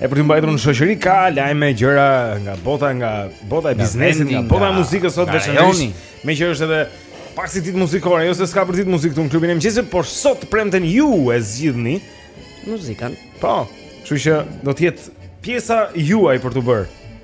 E për t'ju mbajtur në shoqëri ka lajme gjëra nga bota, nga bota e biznesit, nga bota e muzikës sot veçanërisht. Meqë është edhe pak si ditë muzikore, jo se s'ka për ditë muzikë këtu në klubin e mëngjesit, por sot të premten ju e zgjidhni muzikën. Po. Kështu që do të jetë pjesa juaj për të bërë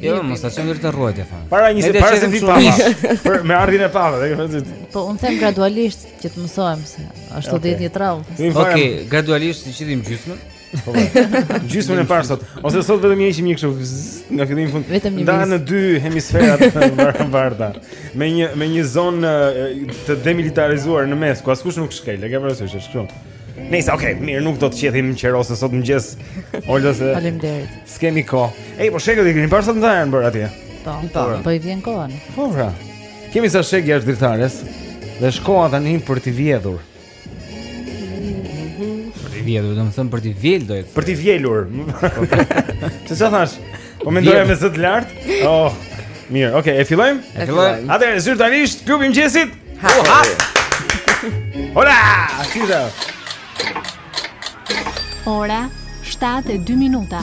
Jo, jo, mos ta çojmë deri te rruajtja fare. Para një se para se vi pa. Për me ardhin e pave, e ke Po unë them gradualisht që të mësohem se ashtu okay. dihet një traumë. Okej, okay, gradualisht të heqim gjysmën. Po. po. Gjysmën e parë sot, ose sot vetëm një heqim një kështu nga fillimi në fund. Vetëm një. Ndan në dy hemisferat të bardha. Me një me një zonë të demilitarizuar në mes, ku askush nuk shkel, e ke parasysh, është kështu. Nëse, okay, mirë, nuk do të qethim qerose sot në mëngjes. Olga se Faleminderit. S'kemi kohë. Ej, po shegët i keni parë sot ndajën për atje. Po, po, po, po i vjen koha. Po pra. Kemi ca shegë jashtë dritares dhe është koha tani për të vjedhur. Për të vjedhur, domethënë për të vjel do të. Për të vjelur. Çfarë thashë? Po mendoja me zë të lartë. Oh. Mirë, okay, e fillojmë? E fillojmë. Atëherë zyrtarisht klubi i mëngjesit. Ora! Ora! Kisa? Ora 7:02 minuta.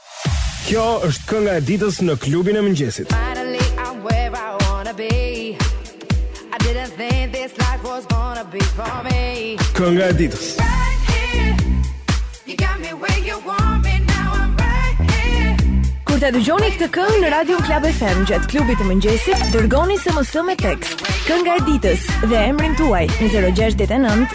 Kjo është kënga e ditës në klubin e mëngjesit. Finally I'm where I wanna be. I didn't think this life was gonna be for me. Kënga e ditës. Kur ta dëgjoni këtë këngë në Radio Club FM gjatë klubit të mëngjesit, dërgoni SMS me tekst Kënga e ditës dhe emrin tuaj në 069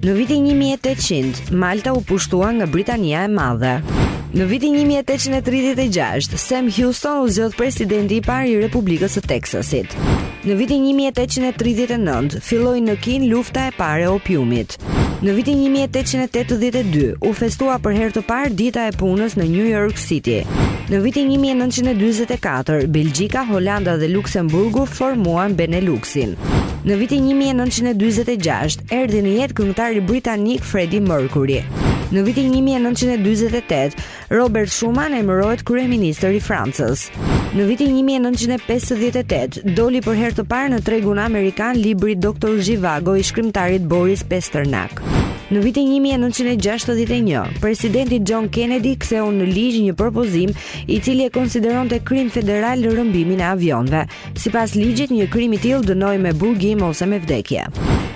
Në vitin 1800, Malta u pushtua nga Britania e Madhe. Në vitin 1836, Sam Houston u zgjodh presidenti i parë i Republikës së Teksasit. Në vitin 1839, filloi në Kinë lufta e parë e opiumit. Në vitin 1882, u festua për herë të parë dita e punës në New York City. Në vitin 1944, Belgjika, Holanda dhe Luksemburgu formuan Beneluxin. Në vitin një mijë e nëntëqind e dyzet e gjashtë, erdhi në jetë këngëtari britanik Freddie Mercury. Në vitin një mijë e nëntëqind e dyzet e tetë, Robert Schuman emërohet kryeministër i Francës. Në vitin një mijë e nëntëqind e pesëdhjetë e tetë, doli për herë të parë në tregun amerikan libri Doktor Zhivago i shkrimtarit Boris Pasternak. Në vitin 1961, presidenti John Kennedy ktheu në ligj një propozim i cili e konsideronte krim federal rrëmbimin e avionëve. Sipas ligjit, një krim i tillë dënohej me burgim ose me vdekje.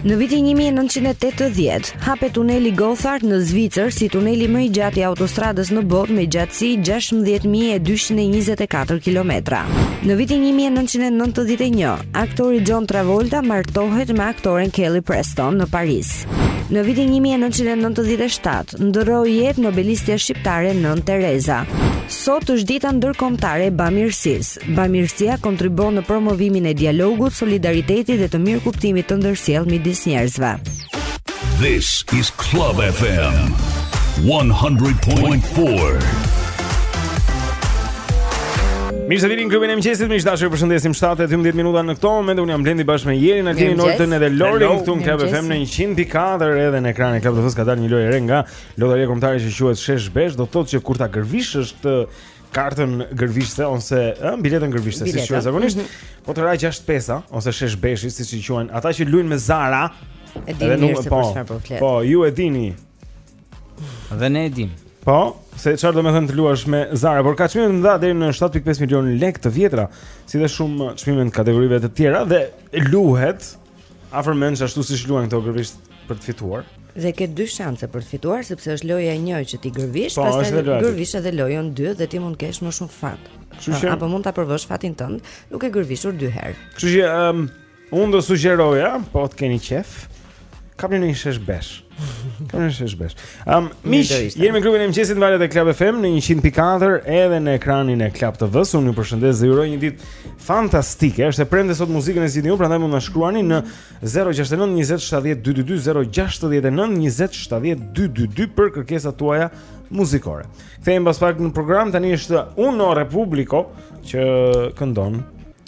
Në vitin 1980, hapet tuneli Gothard në Zvicër si tuneli më i gjatë i autostradës në botë me gjatësi 16224 kilometra. Në vitin 1991, aktori John Travolta martohet me aktoren Kelly Preston në Paris. Në vitin 1997, ndërroi jetë nobelistja shqiptare Nën Tereza. Sot është dita ndërkombëtare e bamirësisë. Bamirësia kontribon në promovimin e dialogut, solidaritetit dhe të mirëkuptimit të ndërsjellë midis njerëzve. This is Club FM 100.4. Mirë se vini në klubin e mëngjesit, miq dashur, ju përshëndesim 7:12 minuta në këto momente. Un jam Blendi bashkë me Jerin, Altinin, Nortën edhe Lorin këtu në Club FM në 100.4 edhe në ekranin e Club TV-s ka dalë një lojë e re nga lotëria kombëtare që quhet Shesh Besh, do të thotë që kur ta gërvishësh këtë kartën gërvishëse ose ë biletën gërvishëse siç quhet zakonisht. Mm -hmm. Po të ra 6 pesa ose shesh beshi siç i quajnë ata që luajnë me zara. E dini mirë se po, për çfarë po flet. Po, ju e dini. Dhe ne e dim. Po, se çfarë do me thënë të luash me zara, por ka çmime të mëdha deri në 7.5 milionë lekë të vjetra, si dhe shumë çmime të kategorive të tjera dhe luhet Afër mendsh ashtu siç luajnë këto gërvisht për të fituar. Dhe ke dy shanse për të fituar sepse është loja 1 që ti gërvish, po, pastaj gërvish edhe lojën 2 dhe ti mund të kesh më shumë fat. Kështu që apo mund ta provosh fatin tënd duke gërvishur dy herë. Kështu që um, unë do sugjeroja, po të keni qef, kapni një shesh besh. Kap një shesh besh. Ëm, miq, jeni me klubin e mëngjesit në valët e Club FM në 100.4 edhe në ekranin e Club TV-së. Unë ju përshëndes dhe ju uroj një ditë fantastike. Është e premte sot muzikën e zgjidhni ju, prandaj mund të na shkruani në 069 20 70 222 069 20 70 222 për kërkesat tuaja muzikore. Kthehemi pas pak në program tani është OneRepublic që këndon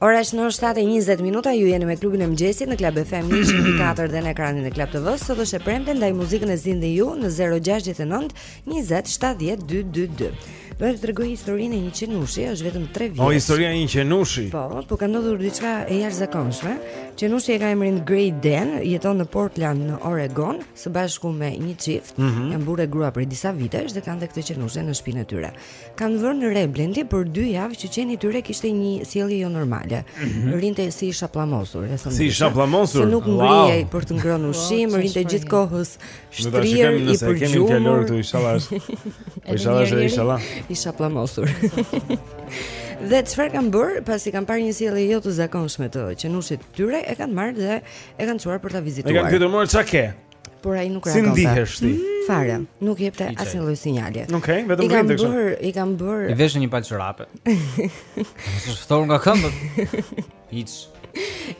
Ora është në 7:20 minuta, ju jeni me klubin e mëngjesit në Club FM 100.4 dhe në ekranin e Club TV. Sot është e premte ndaj muzikën e zgjidhni ju në 069 20 70 222. Do të tregoj historinë e një qenushi, është vetëm 3 vjet. O historia e një qenushi. Po, po ka ndodhur diçka e jashtëzakonshme. Qenushi e ka emrin Great Dane, jeton në Portland në Oregon, së bashku me një çift, mm -hmm. janë burrë grua prej disa vitesh dhe kanë dhe këtë qenushin në shpinën e tyre. Kanë vënë re Blendi për dy javë që qeni i tyre kishte një sjellje jo normale. Rrinte si i shapllamosur, e thënë. Si i ndryshe, shapllamosur? Se nuk Wow. ngrihej për të ngrënë ushqim, Wow, rrinte çfarë gjithë kohës Do ta shtrirë shikojmë i nëse e kemi në fjalor përgjumur. këtu inshallah është. Po inshallah është edhe inshallah. I shapllamosur. Dhe çfarë kanë bërë, pasi kanë parë një sjellje jo të zakonshme të qenushit të tyre, e kanë marrë dhe e kanë çuar për ta E vizituar. kanë pyetur mo ç'a ke? Por ai nuk reagon. Si ndihesh ti? Mm. Fare, nuk jepte asnjë lloj sinjali. Okej, okay, vetëm kështu. I kanë bërë, i kanë bërë. I vesh një palë çorape. Mos është ftohur nga këmbët. Hiç.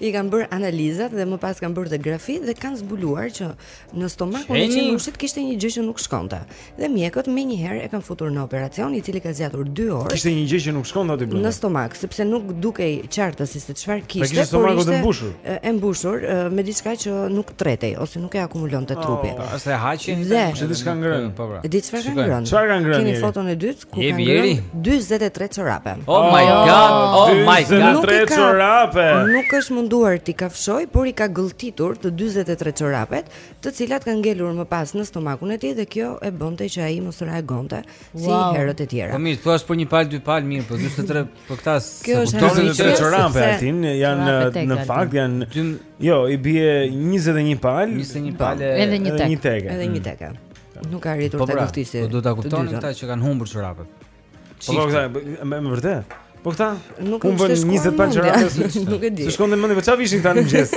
I kanë bërë analizat dhe më pas kanë bërë dhe grafi dhe kanë zbuluar që në stomakun e qenushit kishte një gjë që nuk shkonte. dhe mjekët menjëherë e kanë futur në operacion i cili ka zgjatur 2 orë. Kishte një gjë që nuk shkonte aty brenda. Në stomak, sepse nuk dukej qartë se se çfarë pra kishte, kishte por ishte e mbushur. E mbushur me diçka që nuk tretej ose nuk e akumulonte oh, trupi. Po, ose ose diçka ngrënë, po pra. E di çfarë ka ngrënë? Çfarë ka ngrënë? Keni foton e dytë ku ka ngrënë 43 çorape. Oh my oh, god, oh my god. 43 çorape. Nuk është munduar t'i kafshojë, por i ka gëlltitur të 43 çorapet të cilat kanë ngelur më pas në stomakun e tij dhe kjo e bënte që ai mos reagonte si wow. herët e tjera. Po mirë, thua për një palë, dy palë mirë, po 43 për këta se po dorën e tre çorape e tin, janë në fakt janë dy jo, i bie 21 palë, 21 palë edhe një tek. Edhe një tek. Edhe një tek. Nuk ka arritur po ta pra, kuptojë. Po do ta kuptonin këta që kanë humbur çorapet. Po po këta, me vërtet? Po këta, nuk e shkoj në njëzet palë çorape Nuk e di S'i shkon në mendje, për po ça vishnin këta në mëgjes?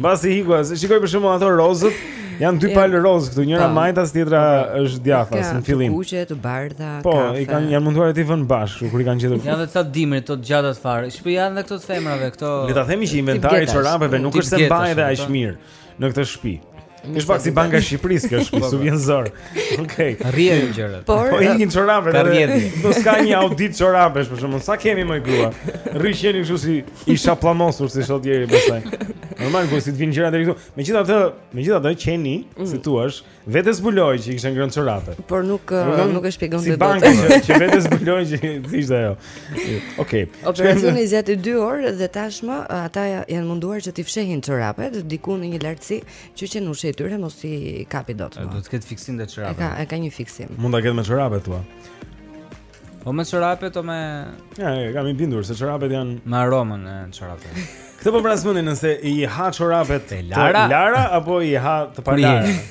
Mbase i hiku, se shikoj për shembull ato rozët Janë dy palë rozë këtu, njëra po. majtas, tjetra po. është djathtas në fillim Të kuqe, të bardha, kafe Po, i kanë, janë munduar t'i vënë bashkë, kur i kanë gjetur Janë dhe të të dimrit, të të gjatat fare Shpë po janë dhe këto të femrave, këto Le të themi që inventari çorapeve nuk është se mbahet dhe aq mirë në këtë shpi Ish pak si banka e Shqipërisë kjo shtëpi, s'u vjen zor. Okej. Rrjedhin gjërat. Por po ikin çorape. Ka rrjedhje. Do s'ka një audit çorapesh për shkakun. Sa kemi më grua? Rrisheni kështu si i shaplamosur si sot deri pastaj. Normal kur si të vijnë gjërat deri këtu. Megjithatë, megjithatë qeni, mm. si thua, vetë zbuloi që kishte ngrënë çorape. Por nuk nuk e shpjegon vetë. Si banka që vetë zbuloi që ishte ajo. Okej. Operacioni zgjati 2 orë dhe tashmë ata janë munduar që t'i fshehin çorapet diku në një lartësi që qenushi i tyre mos i kapë dot. Do të ketë fiksim me çorapet. Ka ka një fiksim. Mund ta ketë me çorapet thua. Po me çorapet o me Ja, e jam i bindur se çorapet janë me aromën e çorapeve. Këtë po vras mendjen nëse i ha çorapet të lara. Lara apo i ha të palara.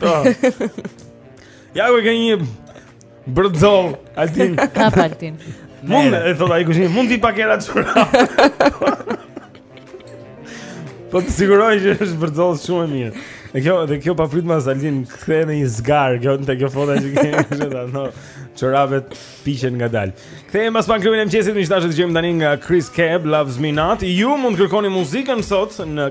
Po. Ja ku keni një bërxollë Altin. Ka Altin. Mund e thot ai kuzhinë, mund t'i vijë pak era çorape. Po të siguroj që është bërxollë shumë e mirë. Dhe kjo, dhe kjo paprit, Altin, ktheje në një zgarë, kjo në të kjo foto që kemi kështë da, no, çorapet piqen ngadalë. Kthehemi pas pan krybin e mqesit, mi qëta që dëgjojmë tani nga Chris Keb, Loves Me Not. Ju mund kërkoni muzikën sot në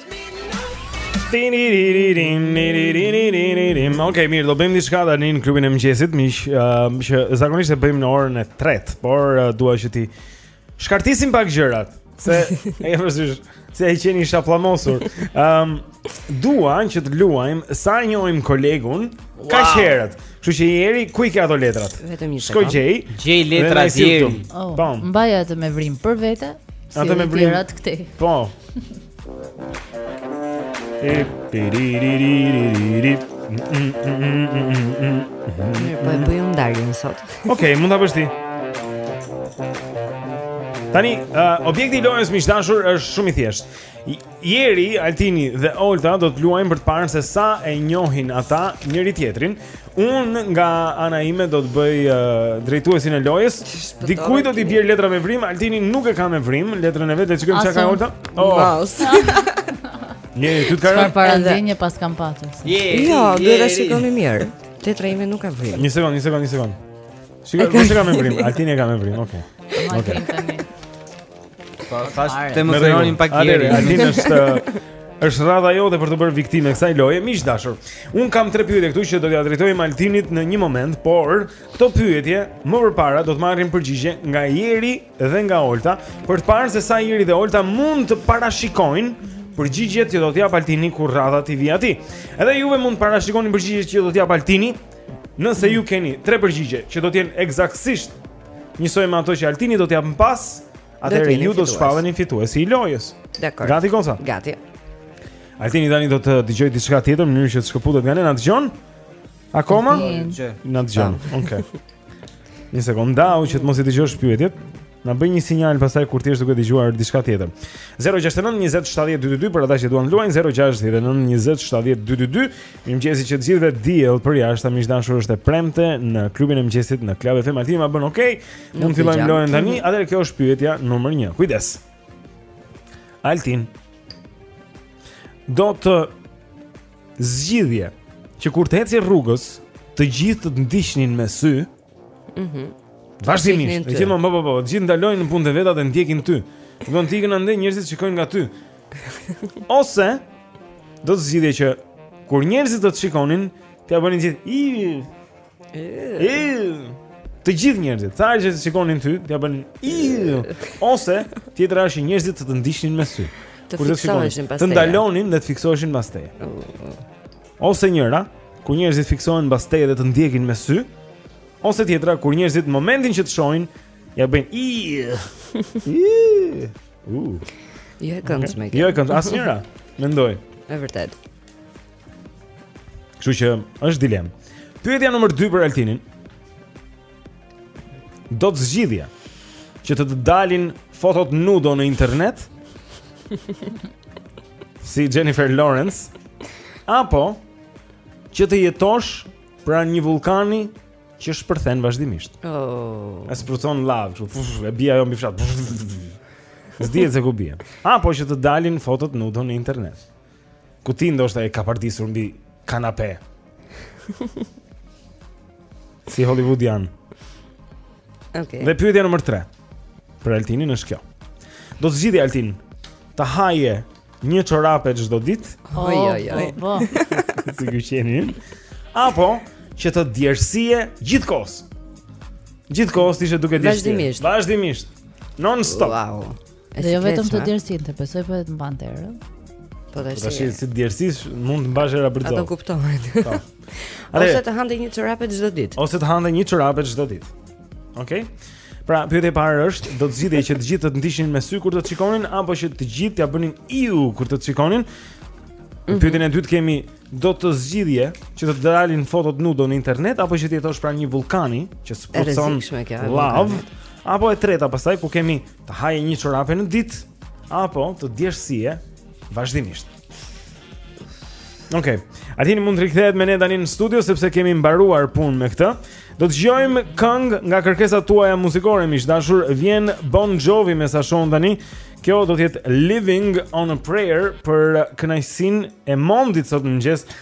Ok, mirë, do bëjmë diçka tani në klubin e mëgjesit miq, uh, që zakonisht e bëjmë në orën e tretë Por uh, dua që t'i shkartisim pak gjërat Se e vërtetë se e keni shaplamosur um, Dua që të luajmë sa e njohim kolegun wow. Kaq herët Kështu që jeri, ku i ke ato letrat? Vetëm një sekond. Shkoj gjej. Gjej letrat, Jeri. Oh, po. Mbaj atë me vrimë për vete. Atë me vrimë. Këtej. Po. Mirë, po e bëj unë ndarjen sot Okej, mund të bësh ti Tani, uh, objekti i lojës miq të dashur është shumë i thjeshtë. Jeri, Altini dhe Olta do të luajnë për të parë se sa e njohin ata njëri-tjetrin Unë nga ana ime do të bëj uh, drejtuesin e lojës. Dikuj do t'i bjerë letra me vrimë, Altini nuk e ka me vrimë letrën e vet, le të shikojmë çka ka Olta. Oh. Mouse. Jeri, ty të ka rënë parandjenjë paskam patur. Je. Jo, duhet ta shikojmë mirë. Letra ime nuk ka vrimë. Një sekond, një sekond, një sekond. Shikoje, nuk e ka me vrimë. Altini e ka me vrimë. Okej. Okay. Okej. Okay. Po thashë të mos e rronim pak deri. Altin, është është rradha jote për t'u bërë viktimë e kësaj loje, miq të dashur. Unë kam tre pyetje këtu që do t'ia drejtojmë Altinit në një moment, por këto pyetje më përpara do të marrin përgjigje nga Jeri dhe nga Olta për të parë se sa Jeri dhe Olta mund të parashikojnë përgjigjet që do të japë Altini kur rradha t'i vijë atij. Edhe juve mund të parashikoni përgjigjet që do të japë Altini nëse ju keni tre përgjigje që do të jenë ekzaktësisht Njësoj me ato që Altini do të japë më pas Atëherë ju do të shpalleni fituesi i lojës Dakord Gati, Goca? Gati Altini tani do të dëgjojë diçka tjetër në mënyrë që të shkëputet nga ne Në të gjon? Akoma? Na dëgjon, oke Një sekond, dua që të mos i dëgjosh pyetjet Na bëj një sinjal pastaj kur të jesh duke dëgjuar diçka tjetër. 069 20 70 222 për ata që duan të luajnë 069 20 70 222 Mirëmëngjesi të gjithëve diell përjashta, miq të dashur është e premte në klubin e mëngjesit në Club FM. Alti ma bën ok. Mund të fillojmë lojën tani. Atëherë kjo është pyetja numër 1. Kujdes. Altin. Do të zgjidhje që kur të ecje rrugës, të gjithë të të ndiqnin me sy. Mhm. Mm Vazhdimisht, gjithmonë po po, gjithë ndalojnë në punët e veta dhe ndjekin ty. Do të ikën andej njerëzit shikojnë nga ty. Ose do të zgjidhje që kur njerëzit do të shikonin, t'ia bënin gjithë i i të gjithë njerëzit, sapo të shikonin ty, t'ia bënin i ose tjetra është njerëzit të të ndiqnin me sy. Kur të shikonin, të ndalonin dhe të fiksoheshin pas teje. Ose njëra, kur njerëzit fiksohen mbas teje dhe të ndjekin me sy, ose tjetra kur njerëzit në momentin që të shohin ia bëjnë iu. Jo e këndshme. Jo e këndshme asnjëra. Mendoj. Është vërtet. Kështu që është dilemë. Pyetja nr. 2 për Altinin. Do të zgjidhje që të të dalin fotot nudo në internet? si Jennifer Lawrence apo që të jetosh pranë një vullkani që shpërthen vazhdimisht. Oh. E sprucon llavë, e bie ajo mbi fshat. S'dihet se ku bie. Apo që të dalin fotot nudo në internet. Ku ti ndoshta je kapardisur mbi kanape. si hollywoodian. Okej. Dhe pyetja nr. 3 për Altinin është kjo. Do të zgjidhje Altin të haje një çorape çdo ditë. Oj oj oj. Po. Si ju jeni? Apo që të djersije gjithë kohës. Gjithë kohës të ishe duke djersirë. Vazhdimisht. Vazhdimisht. Non stop. Wow. Dhe jo vetëm të djersinte, besoj po edhe të mbante erë. Po dhe po si. si djersis mund të mbash era për çdo. Ato kuptohet. Po. Ose të hante një çorape çdo ditë. Ose të hante një çorape çdo ditë. Okej. Pra, pyetja e parë është, do të zgjidhje që të gjithë të ndiqnin me sy kur do të shikonin apo që të gjithë t'ia bënin iu kur të shikonin? Mhm. Pyetjen e dytë kemi, do të zgjidhje që të dalin fotot nudo në internet apo që të jetosh pranë një vullkani që sprucon llavë? Apo e treta pastaj ku kemi Të haje një çorape në ditë apo të djersije vazhdimisht. Okej. Altini mund të rikthehet me ne tani në studio sepse kemi mbaruar punën me këtë. Do të dëgjojmë këngë nga kërkesat tuaja muzikore, miq të dashur, vjen Bon Jovi me sa shoh tani. Kjo do të jetë Living on a Prayer për kënaqësinë e Mondit sot në mëngjes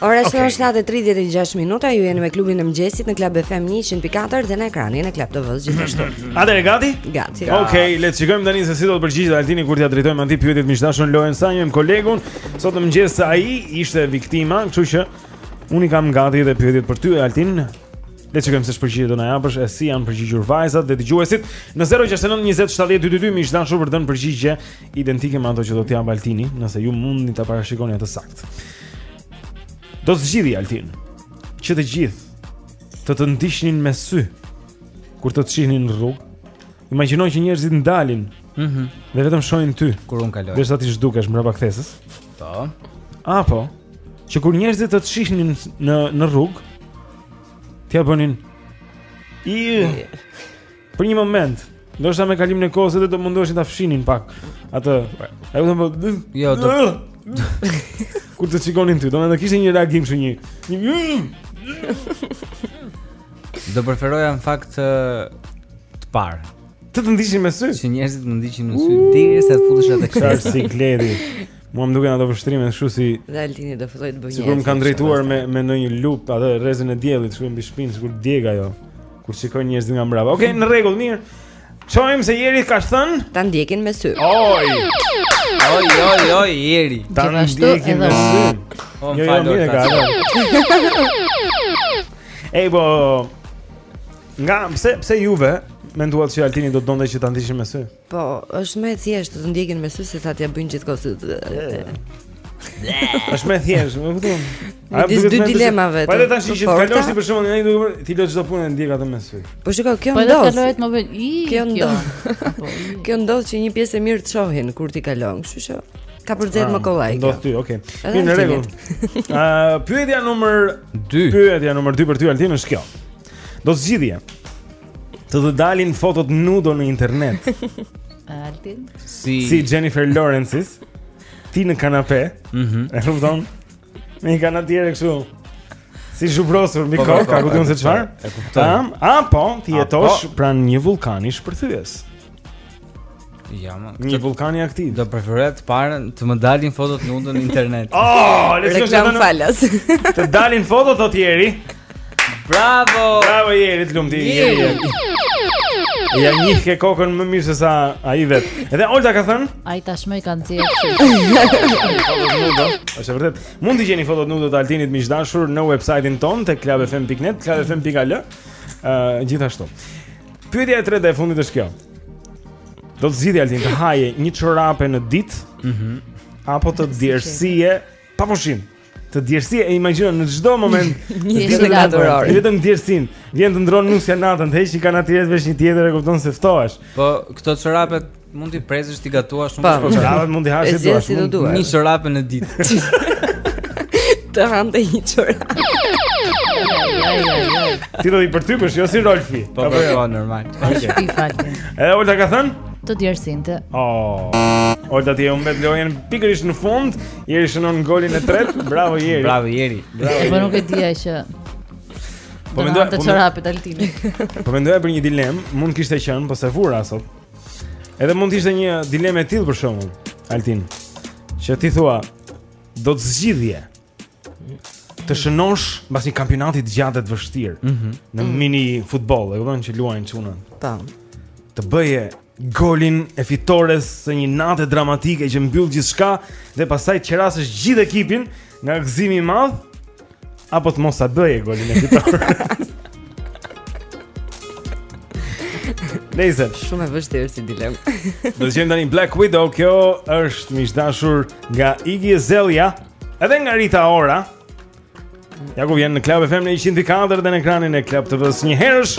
Ora është 7:36 minuta, ju jeni me klubin e mëngjesit në Club FM 104 dhe në ekranin e Club TV gjithashtu. Atëherë gati? Gati. Okej, le të shikojmë tani se si do të përgjigjet Altini kur t'ia drejtojmë atij pyetjet miq të dashur lojën sa njihni kolegun. Sot në mëngjes ai ishte viktima, kështu që unë kam gati edhe pyetjet për ty Altin. Le të shikojmë se ç'përgjigje do na japësh e si janë përgjigjur vajzat dhe dëgjuesit në 069 20 70 222 miq të dashur për të dhënë përgjigje identike me ato që do të japë Altini, nëse ju mundni ta parashikoni atë saktë. Do të zgjidhje Altin që të gjithë të të ndiqnin me sy kur të të shihnin në rrugë. Imagjino që njerëzit ndalin. Mhm. Dhe vetëm shohin ty kur unë kaloj. Derisa ti zhdukesh mbrapa kthesës. Po. Apo që kur njerëzit të të shihnin në në rrugë, t'ia bënin i Për një moment, ndoshta me kalimin e kohës edhe do mundoheshin ta fshinin pak atë. Ai u them, po, "Jo, do." Kur të shikonin ty, domethënë kishte një reagim kështu. Një. Do preferoja në fakt të të parë. Të të ndiqin me sy. Që njerëzit të më ndiqin me sy deri sa të futesh atë kështu. Çfarë si Kledi? Mua më duken ato vështrime kështu si Dhe Altini do fillojë të bëjë. sikur më kanë drejtuar me me ndonjë lupë atë rrezin e diellit, kshu mbi shpinë, sikur djeg ajo. Kur shikojnë njerëzit nga mbrapa. Okej, okay, në rregull, mirë. Shohim se Jeri ka thënë? Ta ndjekin me sy. Oj. Oj, oj, oj, Jeri. Ta ndjekin me sy. Po më jo, jo, fal dorë. Ej, po. Nga, pse pse juve menduat se Altini do të donte që ta ndiqnin me sy? Po, është më e thjeshtë të të ndjekin me sy se sa t'ia bëjnë gjithkohë sy. Është më thjesht, më kupton. Ai dy dy dilema vetë. Po edhe tash që të kalosh ti për shkakun, ai do të lërë çdo punë ndjek atë me sy. Po shikoj, kjo ndodh. Po edhe kalohet më vjen. Kjo ndodh. Po, kjo ndodh që një pjesë e mirë të shohin kur ti kalon, kështu që ka për zgjedh ah, më kollaj. Do ty, okay. Mirë në rregull. Ë, pyetja numër 2. Pyetja numër 2 për ty Altin është kjo. Do zgjidhje. Të të dalin fotot nudo në internet. Altin. Si si Jennifer Lawrence. Ti në kanape. Mhm. Mm e kupton? Në një kanapë tjetër kështu. Si zhubrosur mbi po, kokë, po, po, kupton se çfarë? E kuptoj. Ëm, apo të jetosh pranë një vullkani shpërthyes. Ja, më. Një vullkani aktiv. Do preferoja të parën të më dalin fotot nudo në internet. Oh, le të shkojmë në falas. Të dalin fotot o tjeri. Bravo. Bravo Jeri, të lumtë Jeri. Ia njihke kokën më mirë se sa ai vetë. Edhe Olta ka thënë? Ai tashmë i ka nxjerrë. Është vërtet. Mund të gjeni fotot nudo të Altinit miq të dashur në website-in tonë te clubfm.net, clubfm.al. Ë uh, gjithashtu. Pyetja e tretë e fundit është kjo. Do të zgjidhje Altin të haje një çorape në ditë, ëh, mm -hmm. apo të djersije pa pushim. Të djersije e imagjinon në çdo moment të ditës e natës. Vetëm djersin, vjen të ndron nusja natën, të heq kanotieret vesh një tjetër e kupton se ftohesh. Po këto çorape Mund t'i presësh, t'i gatuash shumë shpejt. Çorapet mund t'i hash si të duash? Një çorape në ditë. Të hante një çorape. Ti do i përtypësh, jo si Rolfi. Po, po, jo, normal. Okej. Edhe Olta ka thënë? Të djersinte. Oh. Olta ti e humbe lojën pikërisht në fund. Jeri shënon golin e tretë. Bravo Jeri. Bravo Jeri. Bravo. Po nuk e dija që Po mendoj te çorapet Altin. Po mendoj për një dilemë, mund kishte qenë, po s'e vura sot. Edhe mund të ishte një dilemë e tillë për shembull, Altin. Që ti thua do të zgjidhje të shënosh mbas një kampionati të gjatë të vështirë mm -hmm. në mini futboll, e kupton që luajnë çunat. Ta. Të bëje golin e fitores së një nate dramatike që mbyll gjithçka dhe pastaj të qerasësh gjithë ekipin nga gëzimi i madh Apo të mos ta bëje golin e fitores. Është shumë e vështirë si dilemë. Dëgjojmë tani Black Widow, kjo është miq të dashur nga Iggy Azalea, edhe nga Rita Ora. Ja ku vjen në Club FM në 104 dhe në ekranin e Club TV-s njëherësh.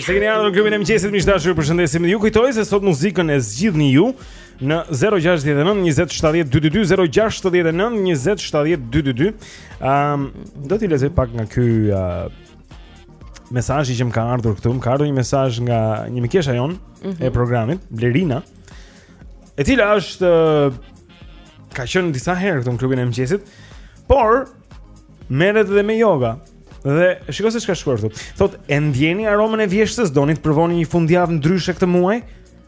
Mirë se keni ardhur në klubin e mëngjesit, miq të dashur, ju përshëndesim. Ju kujtoj se sot muzikën e zgjidhni ju në 069 20 70 222 069 20 70 222. Ehm, do të lexoj pak nga ky uh, mesazhi që më ka ardhur këtu. Më ka ardhur një mesazh nga një mikesha jonë mm -hmm. e programit, Blerina, e cila është uh, ka qenë disa herë këtu në klubin e mëngjesit, por merret edhe me yoga. Dhe shikoj se ç'ka shkruar këtu. Thotë, "E ndjeni aromën e vjeshtës, doni të provoni një fundjavë ndryshe këtë muaj?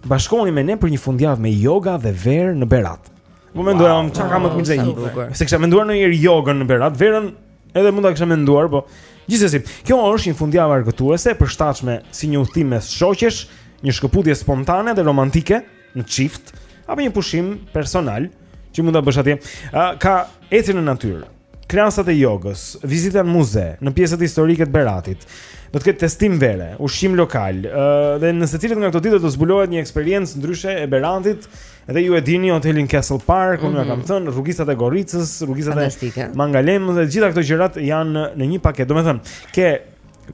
Bashkohuni me ne për një fundjavë me yoga dhe verë në Berat." Po wow, mendoja, "Çfarë ka më të mirë?" S'e kisha menduar ndonjëherë jogën në Berat, verën edhe mund ta kisha menduar, po gjithsesi, kjo është një fundjavë argëtuese e përshtatshme si një udhëtim mes shoqesh, një shkëputje spontane dhe romantike në çift apo një pushim personal që mund ta bësh atje. Ka ecje në natyrë, klasat e jogës, vizita në muze, në pjesët historike të Beratit. Do të ketë testim vere, ushqim lokal, ë dhe në secilën nga këto ditë do të zbulohet një eksperiencë ndryshe e Beratit. Edhe ju e dini hotelin Castle Park, unë mm -hmm. kam thënë, rrugisat e Gorricës, rrugisat e Mangalemit, të gjitha këto gjërat janë në një paketë. Domethënë, ke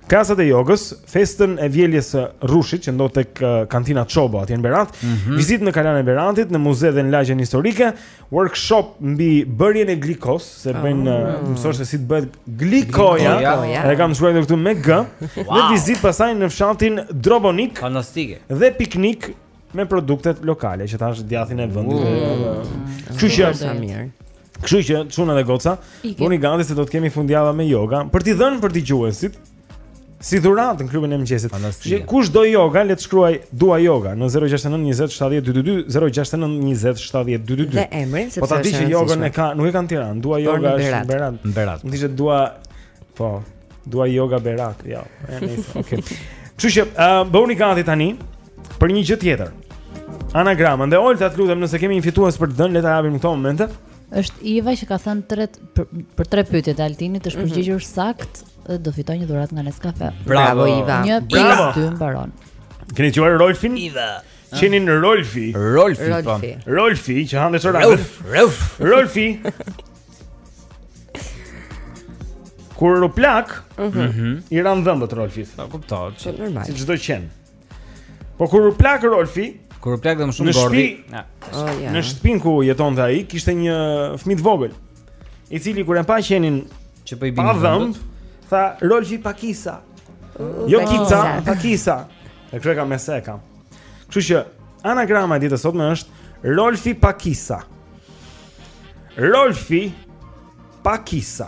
klasat e jogës, festën e vjeljes së rrushit që ndodh tek kantina Çobo atje në Berat, mm -hmm. vizitë në Kalanë e Beratit, në muze dhe në lagjen historike, workshop mbi bërjen e glikos, oh. oh. të mësosh se si të bëhet glikoja. E kam shkruar këtu me g. Wow. Dhe vizitë pastaj në fshatin Drobonik. Fantastike. Dhe piknik me produktet lokale që të hash djathin e vendit. Mm. Kështu që është mirë. Kështu që çuna dhe goca, bëhuni gati se do të kemi fundjava me yoga për t'i dhënë për dëgjuesit. Si dhuratë në klubin e mëngjesit. Fantastike. Kush do yoga, le të shkruajë dua yoga në 069 20 70 222, 069 20 70 222. Dhe emrin, sepse Po ta di është që e yogën e rëndësishme. ka, nuk e kanë Tiranë. Dua Por në yoga është Berat. në Berat. Në Berat. Më thishë dua po, dua yoga Berat, jo. E nice. Okej. Kështu që uh, bëhuni gati tani për një gjë tjetër. Anagramën dhe Olta, të lutem, nëse kemi një fitues për të dhënë, le ta japim në këto momente. Është Iva që ka thënë tre për, për tre pyetjet e Altinit, është përgjigjur saktë dhe do fitoj një dhuratë nga Nescafe. Bravo, Bravo Iva. Një pikë ty mbaron. Qeni tënd Rolfi? Iva. Qeni im Rolfi. Rolfi. Po. Rolfi, Rolfi që hante çorape. Rolf, Rolf. Rolfi. Kur u plak, mhm, mm i ran dhëmbët Rolfit. Po kuptoj, ç'është normal. Si çdo qen. Po kur u plak Rolfi, kur u plak dhe më shumë ngordhi. Në shtëpi, në shtëpin ku jetonte ai, kishte një fëmijë të vogël, i cili kur e pa qenin që po i binin dhëmbët, tha Rolfi pakisa. Jo kica, pakisa. E kam me s e kam. Kështu që anagrama e ditës sotme është Rolfi pakisa. Rolfi pakisa.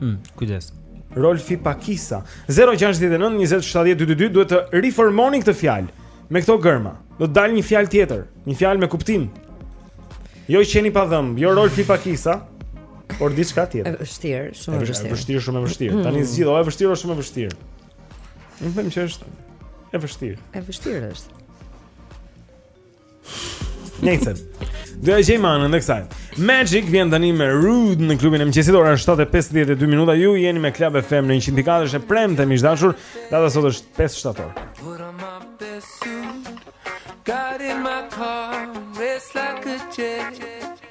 Mm, kujdes. Rolfi Pakisa. 069 20 70 222 duhet të riformoni këtë fjalë me këto gërma. Do të dalë një fjalë tjetër, një fjalë me kuptim. Jo qeni pa dhëmbë, jo Rolfi Pakisa, por diçka tjetër. Është vështirë, shumë e vështirë. Është vështirë, shumë e vështirë. Mm. Tani zgjidhe, është vështirë ose shumë e vështirë? Nuk them që është e vështirë. E vështirë është. Nejse do ia gjejmë anën dhe kësaj Magic vjen tani me Rude në klubin e mëngjesit Ora 7.52 minuta Ju jeni me Club FM në 104 është e premte miq të dashur Data sot është 5 shtator Got in my car Raced like a jet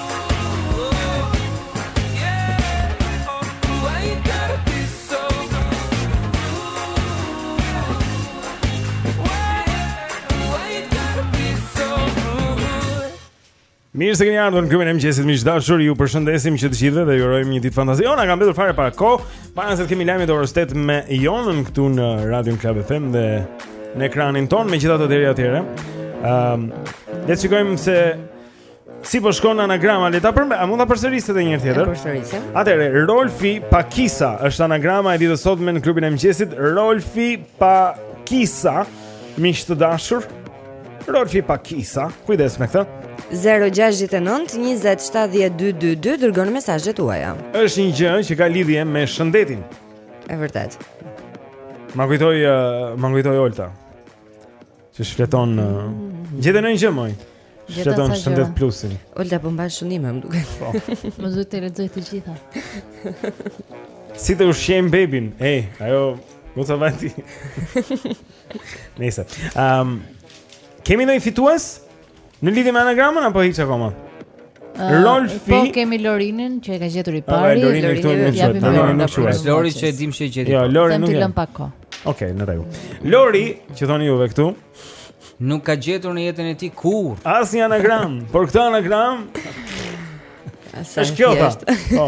Mirë se keni ardhur në klubin e mëngjesit miq të dashur. Ju përshëndesim që të gjithëve dhe ju urojmë një ditë fantastike. O na ka mbetur fare pak kohë, para se të kemi lajmet e orës 8 me Jonën këtu në Radio Club FM dhe në ekranin tonë, megjithatë deri atëherë. Ëm, um, le të shikojmë se Si po shkon anagrama? Le ta përmend, a mund ta përsërisësh edhe një herë tjetër? Përsërisim. Atëherë, Rolfi Pakisa është anagrama e ditës sotme në klubin e mëngjesit. Rolfi Pakisa, miq të dashur. Rolfi Pakisa, kujdes me këtë. 069 2070222 dërgoni mesazhet tuaja. Është një gjë që ka lidhje me shëndetin. Është e vërtetë. Ma kujtoi, uh, ma kujtoi Olta. Që shfleton në... Gjete ndonjë gjë, moj? Shfleton në shëndet plusin. Olta po mban shënime, më duket. Po. Më duhet t'i lexoj të gjitha. Si të ushqejmë bebin? Ej, ajo... Më të vajti. Nejse. Um, kemi ndonjë fitues? Në lidhje me anagramën apo hiç akoma? Uh, Rolfi. Po kemi Lorin që e ka gjetur i pari. Lori do të japim një orë në shkollë. Lori që e dim se e gjeti. Jo, Lori nuk e lëm pak kohë. Okej, në rregull. Lori, që thoni juve këtu, nuk ka gjetur në jetën e tij kurrë asnjë anagram, por këtë anagram është kjo. Po.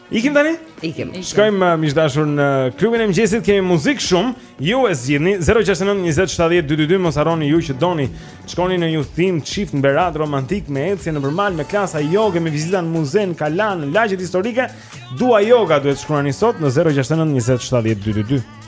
Ikim tani? Ikim. Shkojmë uh, miq të dashur në klubin e mëngjesit, kemi muzikë shumë. Ju e zgjidhni 069 20 70 222, mos harroni ju që doni të shkoni në një udhëtim çift në Berat romantik me ecje nëpër mal me klasa joge, me vizita në muze në Kala, në lagjet historike. Dua yoga duhet të shkruani sot në 069 20 70 222.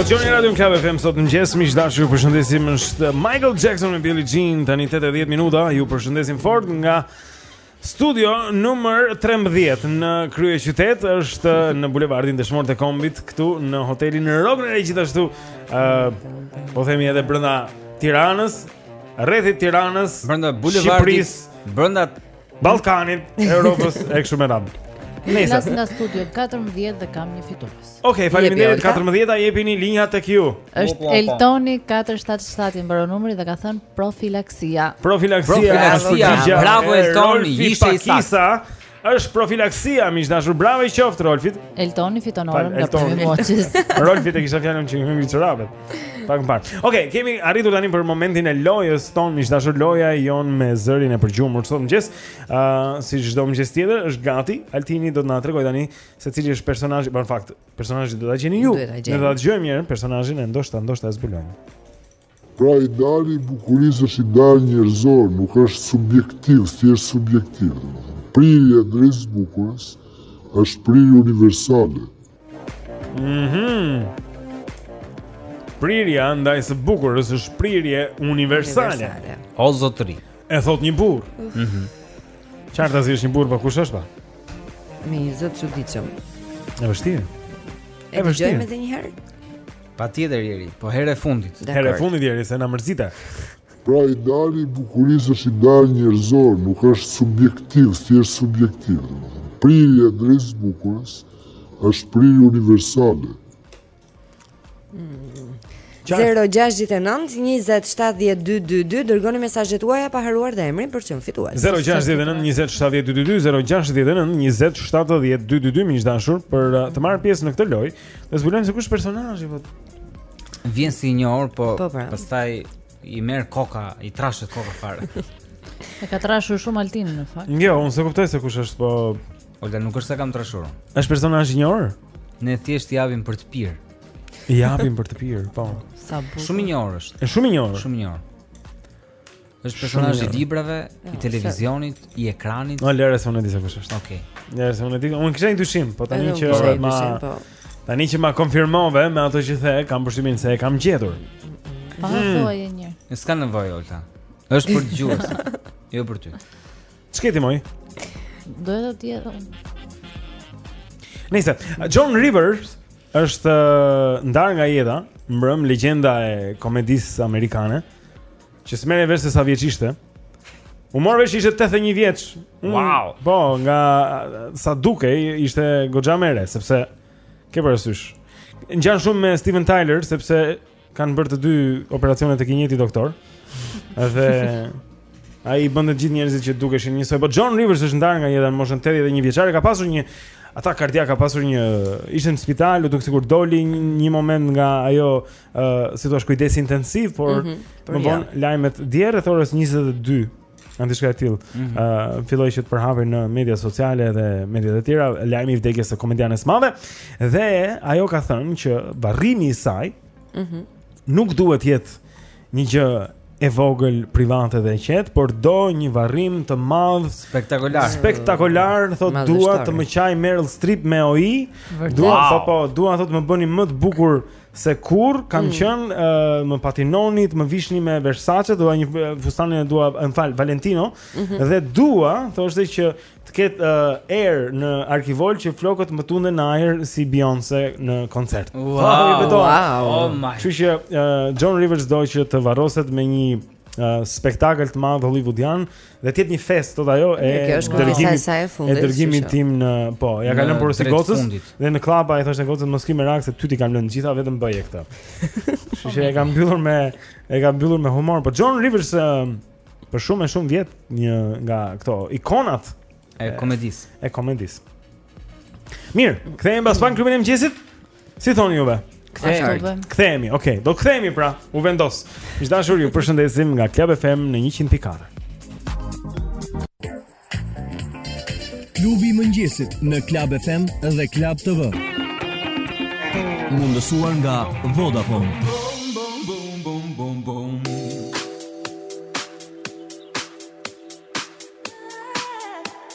Po dëgjoni radion Club FM sot në mëngjes Miq të dashur ju përshëndesim është Michael Jackson me Billie Jean Tani 8 e 10 minuta Ju përshëndesim fort nga studio numër 13 Në kryeqytet është në bulevardin Dëshmorët e Kombit Këtu në hotelin Rogner e gjithashtu uh, Po themi edhe brenda Tiranës rrethit Tiranës, brenda Shqipërisë, brenda Ballkanit, Europës e kështu me radhë. Ne jemi nga studio 14 dhe kam një fitues. Okej, okay, faleminderit 14-a jepini linja tek ju. Është Eltoni 477 i mbaron numri dhe ka thënë profilaksia. Profilaksia, profilaksia. Bravo Eltoni, ishe i saktë. Është profilaksia, miq të dashur. Bravo i qoftë Rolfit. Eltoni fiton orën nga Prime Watches. Rolfi e kisha fjalën që hyngi çorapet. Pak më parë. Okej, okay, kemi arritur tani për momentin e lojës tonë, miq të dashur loja jonë me zërin e përgjumur sot në mëngjes. Ë, uh, si çdo mëngjes tjetër, është gati. Altini do të na tregojë tani se cili është personazhi, në fakt, personazhi do ta gjeni ju. Do ta gjeni. Ne do ta dëgjojmë mirë personazhin e ndoshta ndoshta e zbulojmë. Pra ideali i bukurisë është ideal njerëzor, nuk është subjektiv, thjesht subjektiv. Prirja drejt së bukurës është prirje universale. Mhm. Prirja ndaj së bukurës është prirje universale. O zotëri. E thotë një burr. Mhm. Mm Çfarë është një burr, po kush është pa? Me një zë të çuditshëm. E vështirë. E vështirë. E vështirë. Patjetër Jeri, po herë e fundit. Herë e fundit Jeri se na mërzite. Pra ideali i bukurisë është ideal njerëzor, nuk është subjektiv, thjesht subjektiv. Prirja drejt së bukurës është prirje universale. 0-6-9-27-12-2 Dërgoni mesazhet tuaja pa harruar dhe emrin për të qenë fitues 0-6-9-27-12-2 0-6-9-27-12-2 Miq të dashur për uh, të marrë pjesë në këtë lojë Dhe zbulojnë se kush është personazhi, po vjen si një orë, po, po pra. pastaj i merr koka, i trashet koka fare. E ka trashur shumë Altin në fakt. Jo, unë s'e kuptoj se kush është, po Olga, nuk është se e kam trashur. Është personazh i njohur? Ne thjesht i japim për të pirë. I japim për të pirë, po. Sa bukur. Shumë i njohur është. Është shumë i njohur. Shumë i njohur. Është personazh i librave, i jo, televizionit, i ekranit. Jo, lëre se unë e di se kush është. Okej. Okay. Lëre se unë e di. Unë kisha një dyshim, po tani që është ma po. Tani që ma konfirmove me ato që the, kam përshtypjen se e kam gjetur. Pa hmm. thuaje një. Ne s'ka nevojë Olta. Është për dëgjues. jo për ty. Ç'ke ti moj? Do të di edhe unë. Nejse Joan Rivers është uh, ndarë nga jeta, mbrëm legjenda e komedisë amerikane. Që s'merrej vesh se sa vjeç ishte. U mor vesh ishte 81 vjeç. Mm, wow. Po, nga sa dukej ishte goxha më e re, sepse ke parasysh. Ngjan shumë me Steven Tyler sepse kanë bërë të dy operacionet te i njëjti doktor. Dhe ai i bën të gjithë njerëzit që dukeshin njësoj. Po Joan Rivers është ndarë nga jeta në moshën 81 vjeçare, ka pasur një atak kardiak ka pasur një ishte në spital, u duk sikur doli një moment nga ajo uh, si i thua, kujdes intensiv, por mm -hmm, më vonë ja. lajmet dje rreth orës 22 Në diçka e tillë, mm -hmm. uh, filloi që të përhapej në media sociale dhe media të tjera lajmi i vdekjes së komedianes së madhe dhe ajo ka thënë që varrimi i saj mm -hmm. nuk duhet të jetë një gjë e vogël private dhe e qetë, por do një varrim të madh spektakolar. Spektakolar, thot dua të më qaj Meryl Streep me oi. Dua, wow. po po, dua thot më bëni më të bukur Se kur kam mm. qen uh, më patinoni, më vishni me Versace, dua një fustanin e dua, më fal, Valentino mm -hmm. dhe dua, thoshte që të ketë uh, erë në arkivol që flokët të më tunden në ajër si Beyoncé në koncert. Wow, po, wow. Oh my. Kështu që uh, Joan Rivers do që të varroset me një uh, spektakël të madh hollywoodian dhe të jetë një festë thotë ajo e dërgimit sa e fundit. E dërgimit tim në po, ia ka lënë porosi gocës dhe në klapa i thoshte gocës mos ki merak se ty t'i kam lënë të gjitha vetëm bëje këtë. Kështu që e kam mbyllur me e kam mbyllur me humor, po Joan Rivers uh, për shumë e shumë vjet një nga këto ikonat e komedisë. E komedisë. Mirë, kthehemi pas pak në klubin e mëngjesit. Si thoni juve? Kthehemi. Kthehemi. Okej, okay. do kthehemi pra. U vendos. Miq të dashur, ju përshëndesim nga Club FM në 100.4. Klubi i mëngjesit në Club FM dhe Club TV. Mundësuar nga Vodafone.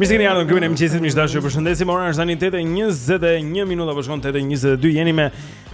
Mirë se keni ardhur në klubin e mëngjesit, miq të dashur, ju përshëndesim. Ora është tani 8:21 minuta, po shkon 8:22. Jeni me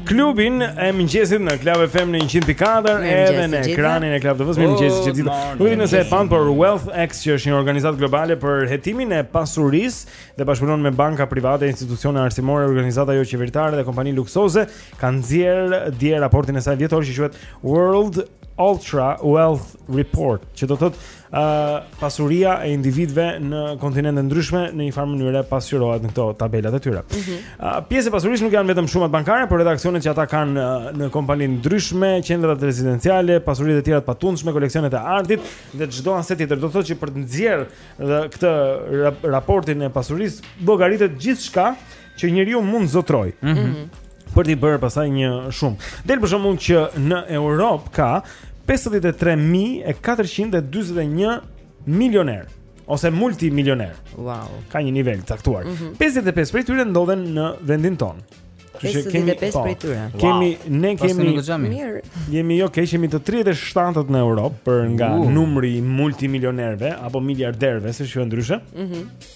klubin e mëngjesit në Club FM në 104 edhe në ekranin e Club TV-s. Mirëmëngjes çdo ditë. Nuk oh, di nëse e patë por Wealth X që është një organizatë globale për hetimin e pasurisë dhe bashkëpunon me banka private, institucione arsimore, organizata joqeveritare dhe kompani luksoze ka nxjerrë dje raportin e saj vjetor që quhet World Ultra Wealth Report, që do të thotë ë uh, pasuria e individëve në kontinente të ndryshme në një farë mënyre pasqyrohet në këto tabelat e tyre. Ëh, mm -hmm. uh, pjesë e pasurisë nuk janë vetëm shumat bankare, por edhe aksionet që ata kanë uh, në kompani të ndryshme, qendrat rezidenciale, pasuritë e tjera të patundshme, koleksionet e artit dhe çdo aset tjetër. Do të thotë që për të nxjerrë këtë raportin e pasurisë, llogaritet gjithçka që njeriu mund të zotërojë. Mm -hmm. Për t'i bërë pastaj një shumë. Del për shembull që në Europë ka 53.421 milionerë ose multimilionerë. Wow. Ka një nivel të caktuar. Mm -hmm. 55 prej tyre ndodhen në vendin tonë. Kështu që kemi 55 po, prej tyre. Kemi ne kemi mirë. Jemi jo keq, jemi të 37-të në Europë për nga uh. numri i multimilionerëve apo miliarderëve, siç quhen ndryshe. Mhm. Mm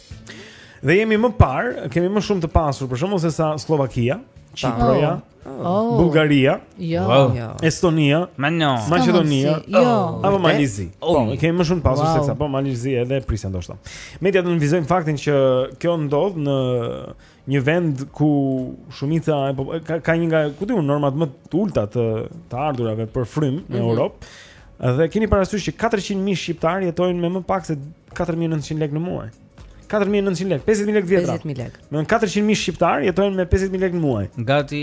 Dhe jemi më parë, kemi më shumë të pasur për shembull sesa Sllovakia, Qiproja, oh. oh. oh. Bullgaria, jo, wow. Jo. Estonia, Mano. Maqedonia, jo, oh. apo Mali i Zi. Oh. Po, kemi më shumë të pasur wow. sesa po Mali i Zi edhe e prisja ndoshta. Mediat nënvizojnë faktin që kjo ndodh në një vend ku shumica apo ka, ka një nga ku di unë normat më të ulta të të ardhurave për frym në mm -hmm. Europë. Dhe keni parasysh që 400 mijë shqiptarë jetojnë me më pak se 4900 lekë në muaj. 4900 lekë, 50000 lekë të vjetra. 50000 lekë. Në 400000 shqiptarë jetojnë me 50000 lekë në muaj. Gati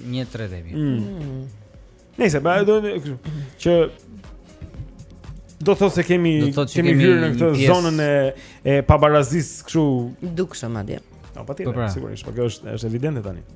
1 e treta. Mm. mm. Nëse ba do të që do të thotë se kemi do të thotë kemi hyrë në këtë pjes... zonën e e pabarazisë kështu dukshëm atje. Po patjetër, po pra. sigurisht, por kjo është është evidente tani.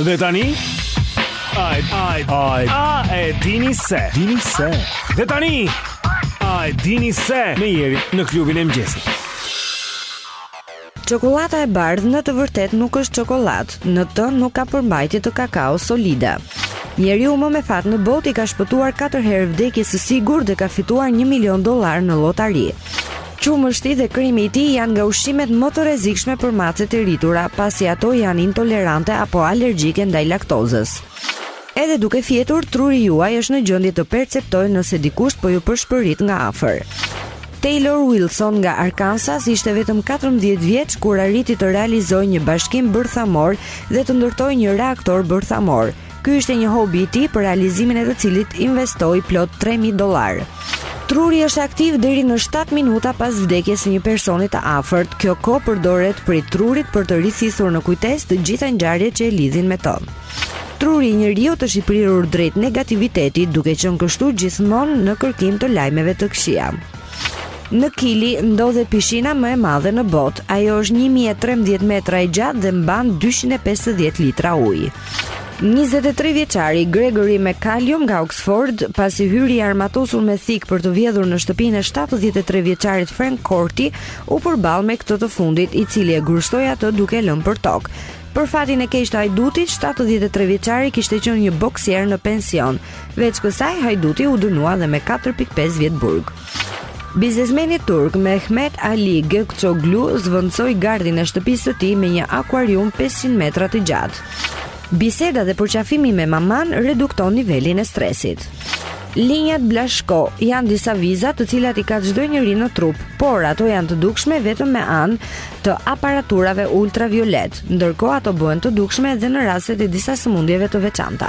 Dhe tani Ai ai ai a e dini se dini se Dhe tani A e dini se me Jerin në klubin e mëngjesit Çokollata e bardhë në të vërtetë nuk është çokollatë, në të nuk ka përmbajtje të kakao solide. Njeriu më me fat në botë i ka shpëtuar 4 herë vdekjes së sigurt dhe ka fituar 1 milion dollarë në lotari. Qumështi dhe kremi i tij janë nga ushqimet më të rrezikshme për macet e rritura, pasi ato janë intolerante apo alergjike ndaj laktozës. Edhe duke fjetur, truri juaj është në gjendje të perceptojë nëse dikush po ju pëshpërit nga afër. Taylor Wilson nga Arkansas ishte vetëm katërmbëdhjetë vjeç kur arriti të realizojë një bashkim bërthamor dhe të ndërtojë një reaktor bërthamor. Ky ishte një hobi i tij për realizimin e të cilit investoi plot 3000 dollarë. Truri është aktiv deri në 7 minuta pas vdekjes së një personi të afërt. Kjo kohë përdoret prej trurit për të risjellë në kujtesë të gjitha ngjarjet që e lidhin me të. Truri i njeriut është i prirur drejt negativitetit, duke qenë kështu gjithmonë në kërkim të lajmeve të këqija. Në Kili ndodhet pishina më e madhe në botë. Ajo është 1013 metra e gjatë dhe mban 250 litra ujë. Njëzet e tre vjeçari Gregory McCallum nga Oxford, pasi hyri i armatosur me thikë për të vjedhur në shtëpinë e shtatëdhjetë e tre vjeçarit Frank Corti, u përball me këtë të fundit, i cili e grushtoi atë duke e lënë përtokë. Për fatin e keq të hajdutit, shtatëdhjetë e tre vjeçari kishte qenë një boksier në pension. Veç kësaj, hajduti u dënua dhe me katër pikë pesë vjet burg. Biznesmeni turk Mehmet Ali Gökçoglu zvendësoi gardhin e shtëpisë së tij me një akuarium 500 metra të gjatë. Biseda dhe përqafimi me mamanë redukton nivelin e stresit. Linjat Blaschko janë disa viza të cilat i ka çdo njeri në trup, por ato janë të dukshme vetëm me anë të aparaturave ultraviolet, ndërkohë ato bëhen të dukshme edhe në rastet e disa sëmundjeve të veçanta.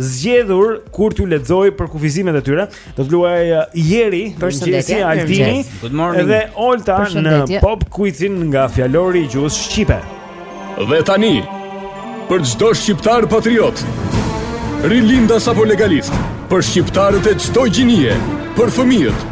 zgjedhur kur t'ju lexoj përkufizimet e tyre. Do të luaj uh, Jeri, Përshëndetje Altini dhe Olta në Pop Quizin nga fjalori i gjuhës shqipe. Dhe tani, për çdo shqiptar patriot, rilindas apo legalist, për shqiptarët e çdo gjinie, për fëmijët,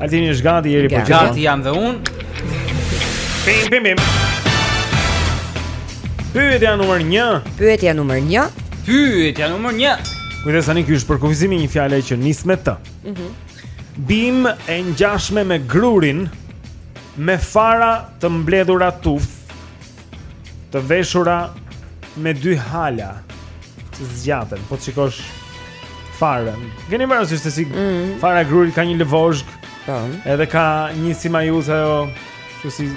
Altini është gati, Jeri po ashtu Gati jam dhe unë Pim, pim, pim Pyetja nëmër një Pyetja nëmër një Pyetja nëmër një Kujtës anë është përkufizimi i një fjale që nis me t mm -hmm. Bimë e ngjashme me grurin Me fara të mbledhura tufë Të veshura me dy hala zgjaten, po ta shikosh farën. E keni parë se si mm. fara e grurit ka një lëvozhgë. Po. Edhe ka një si majucë ajo, kështu si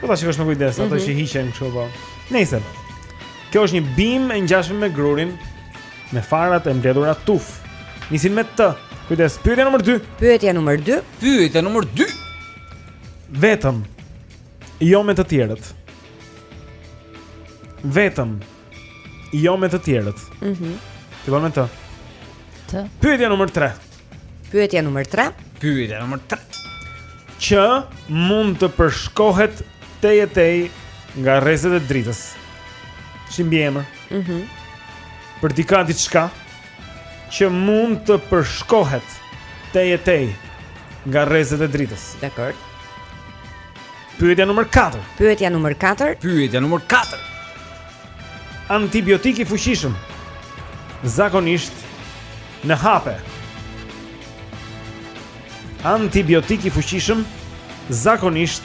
Po ta shikosh me kujdes, ato mhm. që hiqen kështu po. Nëse. Kjo është një bimë e ngjashme me grurin me fara të mbledhura tufë. Nis me t. Kujdes, pyetja nr. 2. Pyetja nr. 2. Pyetja nr. 2. Vetëm Jo me të tjerët. Vetëm jo me të tjerët. Mhm. Mm Fillon me t. T. Pyetja numër 3. Pyetja numër 3. Pyetja numër 3. Që mund të përshkohet tej e tej nga rrezet e dritës. Si mbiemër. Mhm. Mm për dika diçka që mund të përshkohet tej e tej nga rrezet e dritës. Dakor. Pyetja numër 4. Pyetja numër 4. Pyetja numër 4. Antibiotik i fuqishëm zakonisht në hape. Antibiotik i fuqishëm zakonisht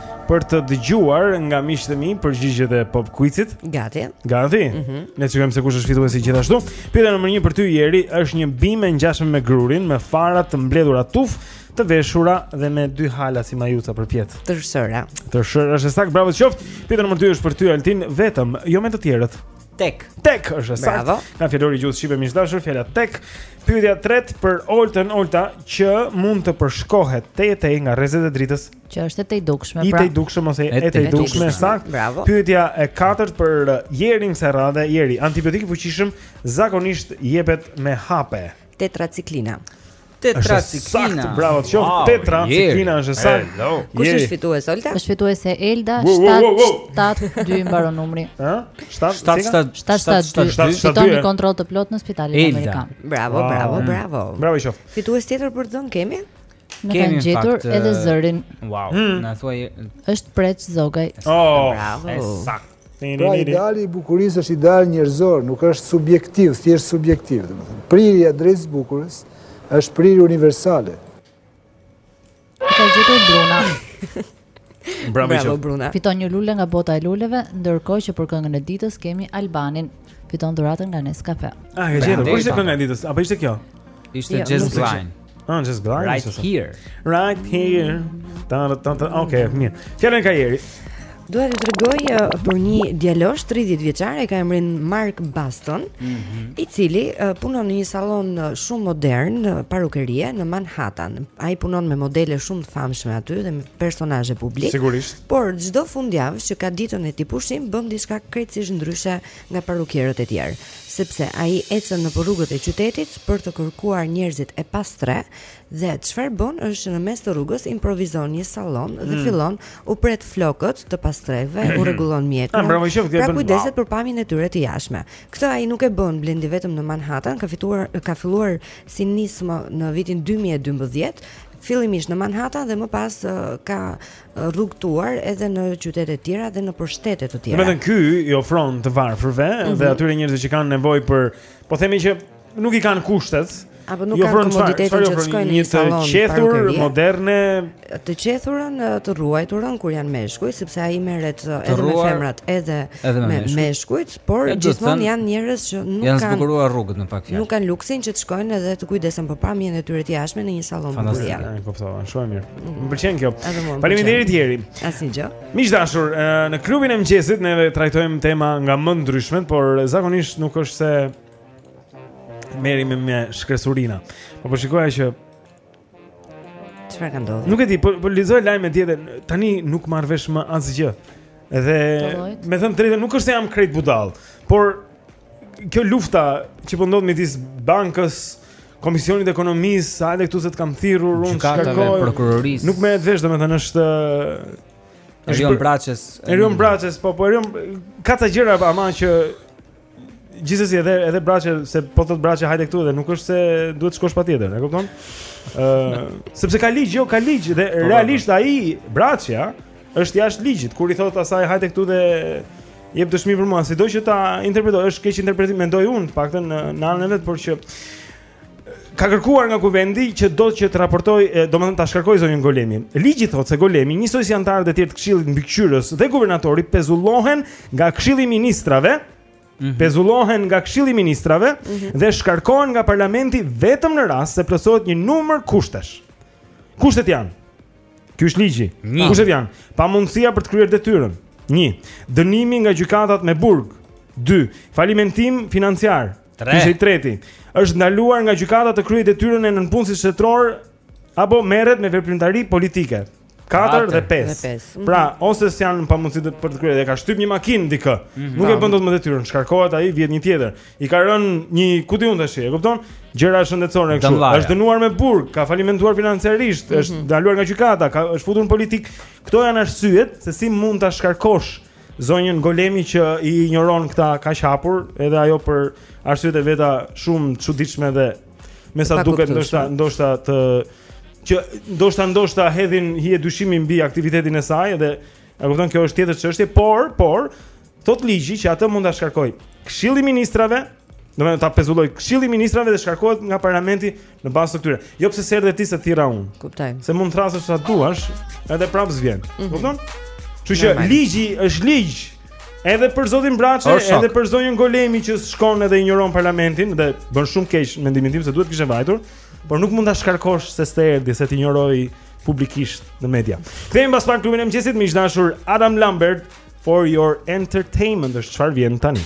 për të dëgjuar nga miqtë e mi përgjigjet e pop quizit. Gati. Gati. Mm -hmm. Ne shikojmë se kush është fituesi gjithashtu. Pyetja nr. 1 për ty Jeri është një bimë e ngjashme me grurin me fara të mbledhura tufë të veshura dhe me dy hala si majuca përpjetë. Tërshëra. Tërshëra është e saktë, bravo të qoftë. Pyetja nr. 2 është për ty Altin, vetëm, jo me të tjerët. Tek. Tek është e saktë. Bravo. Nga fjalori i gjuhës shqipe më dashur, fjala tek. Pyetja 3 për Oltën, Olta që mund të përshkohet tej e tej nga rrezet e dritës. Që është e tejdukshme, pra. I tejdukshëm pra, ose e tejdukshme, saktë. Bravo. Pyetja e katërt për uh, Jerin kësaj radhe, Jeri, antibiotik i fuqishëm zakonisht jepet me hape. Tetraciklina. Tetraciklina. Saktë, bravo të qoftë, wow, tetraciklina është e saktë. Kush është fitues Olta? Është fituese Elda 772 mbaron numri. Ë? 772. 772. Fiton një kontroll të plot në spitalin amerikan. Bravo, bravo, bravo. Bravo të qoftë. Fitues tjetër për të dhënë kemi? Në fakt kanë gjetur edhe zërin. Wow, hmm. na thuaj është Preç Zogaj. Oh, bravo. E saktë. Pra ideali i bukurisë është ideal njerëzor, nuk është subjektiv, thjesht subjektiv, domethënë. Prirja drejt së bukurës është prirje universale. E ka gjetur Bruna. Bravo, Bravo Bruna. Fiton një lule nga bota e luleve, ndërkohë që për këngën e ditës kemi Albanin. Fiton dhuratën nga Nescafe. Ah, e gjetëm. Kush ishte kënga e ditës? Apo ishte kjo? Ishte jo, James Blunt. Ah, James Blunt. ishte. Right here. Right here. Ta ta ta. Okej, okay, mirë. Fjalën e ka Jeri. Dua të tregoj uh, për një djalosh 30 vjeçar, e ka emrin Mark Baston, mm -hmm. i cili uh, punon në një sallon shumë modern uh, parukerie në Manhattan. Ai punon me modele shumë të famshme aty dhe me personazhe publike. Sigurisht. Por çdo fundjavë që ka ditën e tij pushim bën diçka krejtësisht ndryshe nga parukierët e tjerë, sepse ai ecën në rrugët e qytetit për të kërkuar njerëzit e pastrehë dhe çfarë bën është që në mes të rrugës improvizon një sallon dhe mm. fillon u pret flokët të pastrehëve, u rregullon mjekrën. Pra, pra kujdeset për pamjen e tyre të jashtme. Këtë ai nuk e bën Blendi vetëm në Manhattan, ka fituar ka filluar si nismë në vitin dy mijë e dymbëdhjetë, fillimisht në Manhattan dhe më pas ka rrugëtuar edhe në qytete të tjera dhe nëpër shtete të tjera. Domethënë ky u ofron të varfërve mm -hmm. dhe mhm. atyre njerëzve që kanë nevojë për, po themi që nuk i kanë kushtet, apo nuk kanë komoditetin që të shkojnë në një sallon. Një të qethur, moderne, Të qethurën, të rruajturën kur janë meshkuj, sepse ai merret edhe me femrat, edhe, edhe me, me meshkujt, por gjithmonë janë njerëz që nuk kanë. Janë zbukuruar rrugët me pak fjalë. Nuk kanë luksin që të shkojnë edhe të kujdesen për pamjen e tyre të jashtme në një sallon bukurie. Fantastike, po thonë, shumë mirë. Mhm. Më pëlqen kjo. Faleminderit Jeri. Asnjë gjë. Miq të dashur, në klubin e mëngjesit ne trajtojmë tema nga më të ndryshmet, por zakonisht nuk është se merremi me shkresurina. Po po shikoja që Çfarë ka ndodhur? Nuk e di, po po lexoj lajme tjetër. Tani nuk marr vesh më asgjë. Dhe me thënë të drejtën nuk është se jam krejt budallë, por kjo lufta që po ndodh midis bankës, komisionit të ekonomisë, hajde këtu se të kam thirrur unë shkakoj prokurorisë. Nuk merret vesh domethënë dhe Erion Braçes. Erion Braçes, po po Erion ka ca gjëra ama që Gjithsesi edhe edhe Braçja se po thotë Braçja hajde këtu dhe nuk është se duhet të shkosh patjetër, e kupton? Ë, uh, sepse ka ligj, jo ka ligj dhe po, po, po. realisht ai Braçja është jashtë ligjit kur i thotë asaj hajde këtu dhe jep dëshmi për mua, sido që ta interpretojë, është keqinterpretim mendoj unë, të paktën në anën e vet, por që ka kërkuar nga kuvendi që do që të raportojë, domethënë ta shkarkojë zonjën Golemi. Ligji thotë se Golemi, njësoj si anëtarët e tjerë të Këshillit Mbikëqyrës dhe guvernatori pezullohen nga Këshilli i Ministrave, mm -hmm. pezullohen nga Këshilli i Ministrave mm -hmm. dhe shkarkohen nga parlamenti vetëm në rast se plotësohet një numër kushtesh. Kushtet janë Ky është ligji. Kushtet janë pamundësia për të kryer detyrën. 1. Dënimi nga gjykatat me burg. 2. Falimentim financiar. Tre. Ishte i treti. Është ndaluar nga gjykata të kryejë detyrën e nënpunësit shtetëror apo merret me veprimtari politike. 4 dhe 5. Mhm. Pra, ose janë në pamundësi të për të kryer, e ka shtyp një makinë dikë. Mhm. Nuk e bën dot më detyrën, shkarkohet ai, vjen një tjetër. I ka rënë një kuti unë tash, e kupton? Gjëra shëndetësore kështu. Dëmlaja. Është dënuar me burg, ka falimentuar financiarisht, Mhm. është ndaluar nga gjykata, ka është futur në politikë. Këto janë arsyet se si mund ta shkarkosh Zonjën Golemi që i injoron këta kaq hapur, edhe ajo për arsyet e veta shumë të çuditshme dhe me sa duket ndoshta ndoshta të që ndoshta ndoshta hedhin hije dyshimi mbi aktivitetin e saj dhe e kupton kjo është tjetër çështje, por por thotë ligji që atë mund ta shkarkojë Këshilli i Ministrave, domethënë ta pezullojë Këshilli i Ministrave dhe shkarkohet nga parlamenti Në bazë të këtyre. Jo pse s'erdhe ti se të thirra unë. Kuptoj. Se mund të thrasësh sa duash, edhe prapë s'vjen. Mm -hmm. Kupton? Kështu që ligji është ligj. Edhe për zotin Braçe, edhe për zonjën Golemi që shkon edhe injoron parlamentin dhe bën shumë keq mendimin tim se duhet kishte vajtur, por nuk mund ta shkarkosh se s'të erdhi, se të injoroi publikisht në media. Kthehemi pas pak klubin e mëngjesit miq të dashur Adam Lambert for your entertainment, është çfarë vjen tani.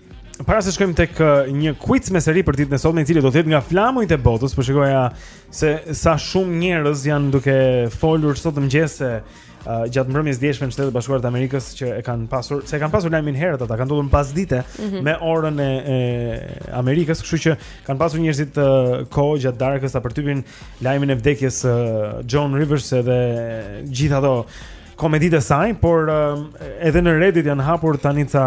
Para se shkojmë tek uh, një quiz në seri për ditën e sotme, i cili do të jetë nga flamujt e botës, po shikoja se sa shumë njerëz janë duke folur sot në mëngjes se uh, gjatë mbrëmjes së djeshme në Shtetet e Bashkuara të Amerikës që e kanë pasur, se e kanë pasur lajmin herët ata, ka ndodhur pasdite mm -hmm. me orën e, e Amerikës, kështu që kanë pasur njerëzit uh, kohë gjatë darkës ta përtypin lajmin e vdekjes së uh, Joan Rivers edhe gjithë ato komeditë e saj, por uh, edhe në Reddit janë hapur tani ca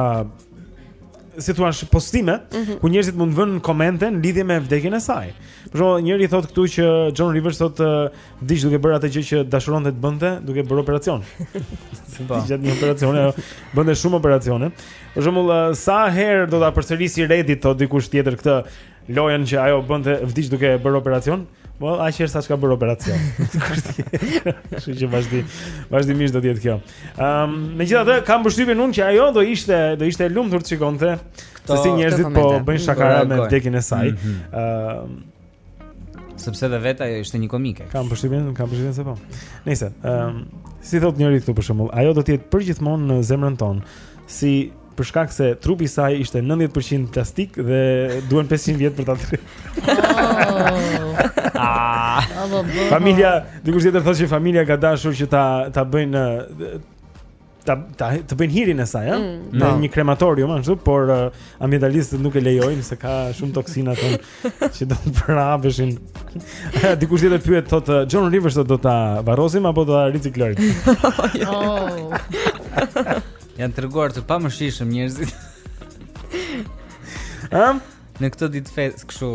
si i thua postime mm -hmm. ku njerëzit mund të vënë komente në lidhje me vdekjen e saj. Po shoh, njëri thotë këtu që Joan Rivers thotë uh, vdiq duke bërë atë gjë që dashuronte të bënte, duke bërë operacion. Po. Gjatë një operacioni, ajo bënte shumë operacione. Për shembull, uh, sa herë do ta përsërisë Reddit thotë dikush tjetër këtë lojën që ajo bënte vdiq duke bërë operacion, po aq herë sa ç'ka bërë operacion. Kështu që vazhdi, vazhdimisht do të jetë kjo. Ëm, ehm, um, megjithatë kam përshtypjen unë që ajo do ishte do ishte e lumtur të shikonte se si njerëzit po bëjnë shakara me vdekjen e saj. Mhm. Ëm, mm -hmm. um, sepse dhe vetë ajo ishte një komike. Kam përshtypjen, kam përshtypjen se po. Nëse, ëm, um, si thotë njëri këtu për shembull, ajo do të jetë përgjithmonë në zemrën tonë si për shkak se trupi i saj ishte 90% plastikë dhe duhen 500 vjet për ta thyer. Ah. Familja, dikush tjetër thotë që familja ka dashur që ta ta bëjnë ta ta të bëjnë hirin e saj, ëh, mm. në një krematorium ashtu, por uh, ambientalistët nuk e lejojnë se ka shumë toksina aty që do të përhapeshin. Dikush tjetër pyet thotë uh, Joan Rivers do ta varrosim apo do ta riciklojmë? Oh. Janë treguar të pamëshirshëm njerëzit. Ëm? Në këtë ditë feste kështu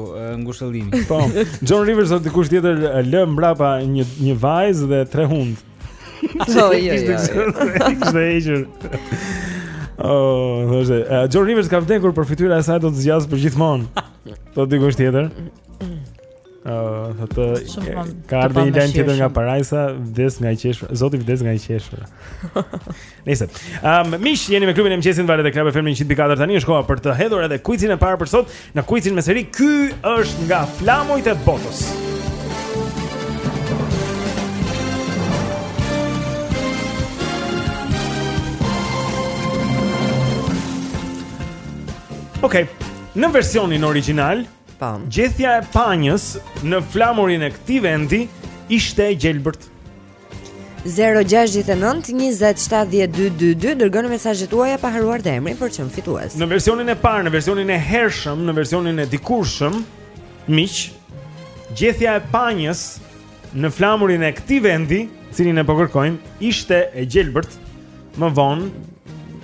ngushëllimi. Po. Joan Rivers thotë dikush tjetër lë mbrapa një një vajzë dhe tre hundë. Jo, jo, jo. Ishte hequr. Oh, thoshte, uh, Joan Rivers ka vdekur por fytyra e saj do të zgjasë përgjithmonë. Thotë dikush tjetër. Uh, të, ka ardhur një lajm tjetër nga parajsa Vdes nga e qeshura Zoti vdes nga e qeshura Nejse um, Miq, jeni me Klubin e Mëngjesit në valët e Club FM në 100.4 Tani është koha për të hedhur edhe kuicin e parë për sot Në kuicin në seri Ky është nga flamujt e botës Okej okay. Në versionin origjinal Po. Gjethja e panjës në flamurin e këtij vendi ishte e gjelbërt. 0-6-9-20-72-22 Dërgoni mesazhet tuaja pa harruar dhe emrin për çmim fitues Në versionin e parë, në versionin e hershëm, në versionin e dikurshëm Miq Gjethja e panjës në flamurin e këtij vendi, cilin ne po kërkojmë, ishte e gjelbërt, më vonë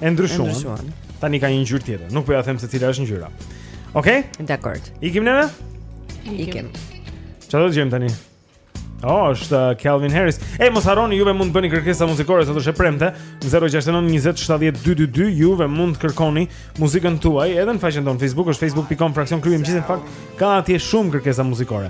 e ndryshuan. Tani ka një ngjyrë tjetër. Nuk po ja them se cila është ngjyra. Okej? Okay? Dakord. Ikim neve? Ikim. Çfarë do të dëgjojmë tani? Oh, është uh, Calvin Harris. E mos harroni, juve mund të bëni kërkesa muzikore sot është e premte. 069 20 70 222, juve mund të kërkoni muzikën tuaj edhe në faqen tonë Facebook, është facebook.com fraksion kryemiqësi në fakt ka atje shumë kërkesa muzikore.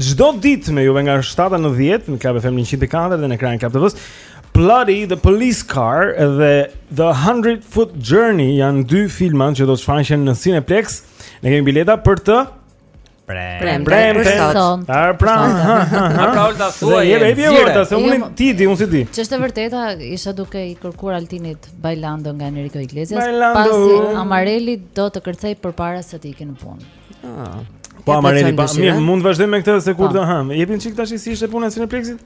Çdo ditë me juve nga 7 në 10 në Club FM 104 dhe në ekranin e Club TV-s. Ploddy the Police Car dhe The 100 Foot Journey janë dy filma që do të shfaqen në Cineplex. Ne kemi bileta për të Prem, prem, për sot. Ar pra. Ar pra ulta thua. Je baby ulta, se unë jo, ti di, unë s'i di. Ç'është e vërteta, isha duke i kërkuar Altinit Bailando nga Enrique Iglesias, pasi Amareli do të kërcej përpara se të ikë në punë. Ah. Po Amareli, pa, mirë, mund të vazhdojmë me këtë se kur po. do hëm. Jepi një çik tashi si ishte puna e Cineplexit?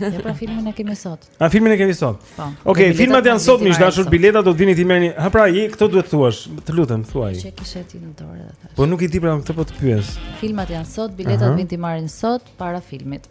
Ja pra filmin e kemi sot. A filmin e kemi sot? Po. Okej, filmat janë sot, miq të dashur, biletat do të vini t'i merrni. Ha pra, këto duhet thuash, të lutem, thuaj. Ç'e kishe ti në dorë tash. Po nuk i di pra këtë po të pyes. Filmat janë sot, biletat vijnë t'i marrin sot para filmit.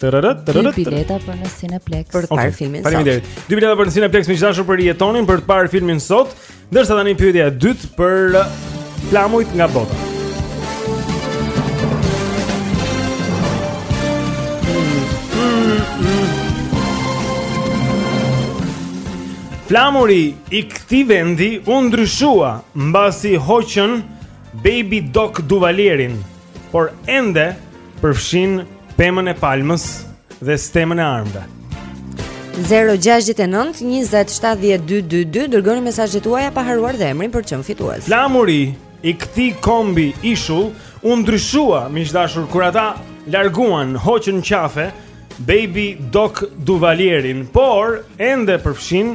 Tërërët, tërërët. Dy bileta për në Cineplex për të parë filmin sot. Faleminderit. Dy bileta për në Cineplex miq të dashur për jetonin për të parë filmin sot. Ndërsa tani pyetja e dytë për uh, flamujt nga bota. Flamuri i këtij vendi u ndryshua mbasi hoqën Baby Doc Duvalierin. por ende përfshin pemën e palmës dhe stemën e armëve. 069 2070222 dërgoni mesazhet tuaja pa harruar dhe emrin për të qenë fitues. Flamuri i këtij kombi ishull u ndryshua miq të dashur kur ata larguan hoqën qafe Baby Doc Duvalierin, por ende përfshin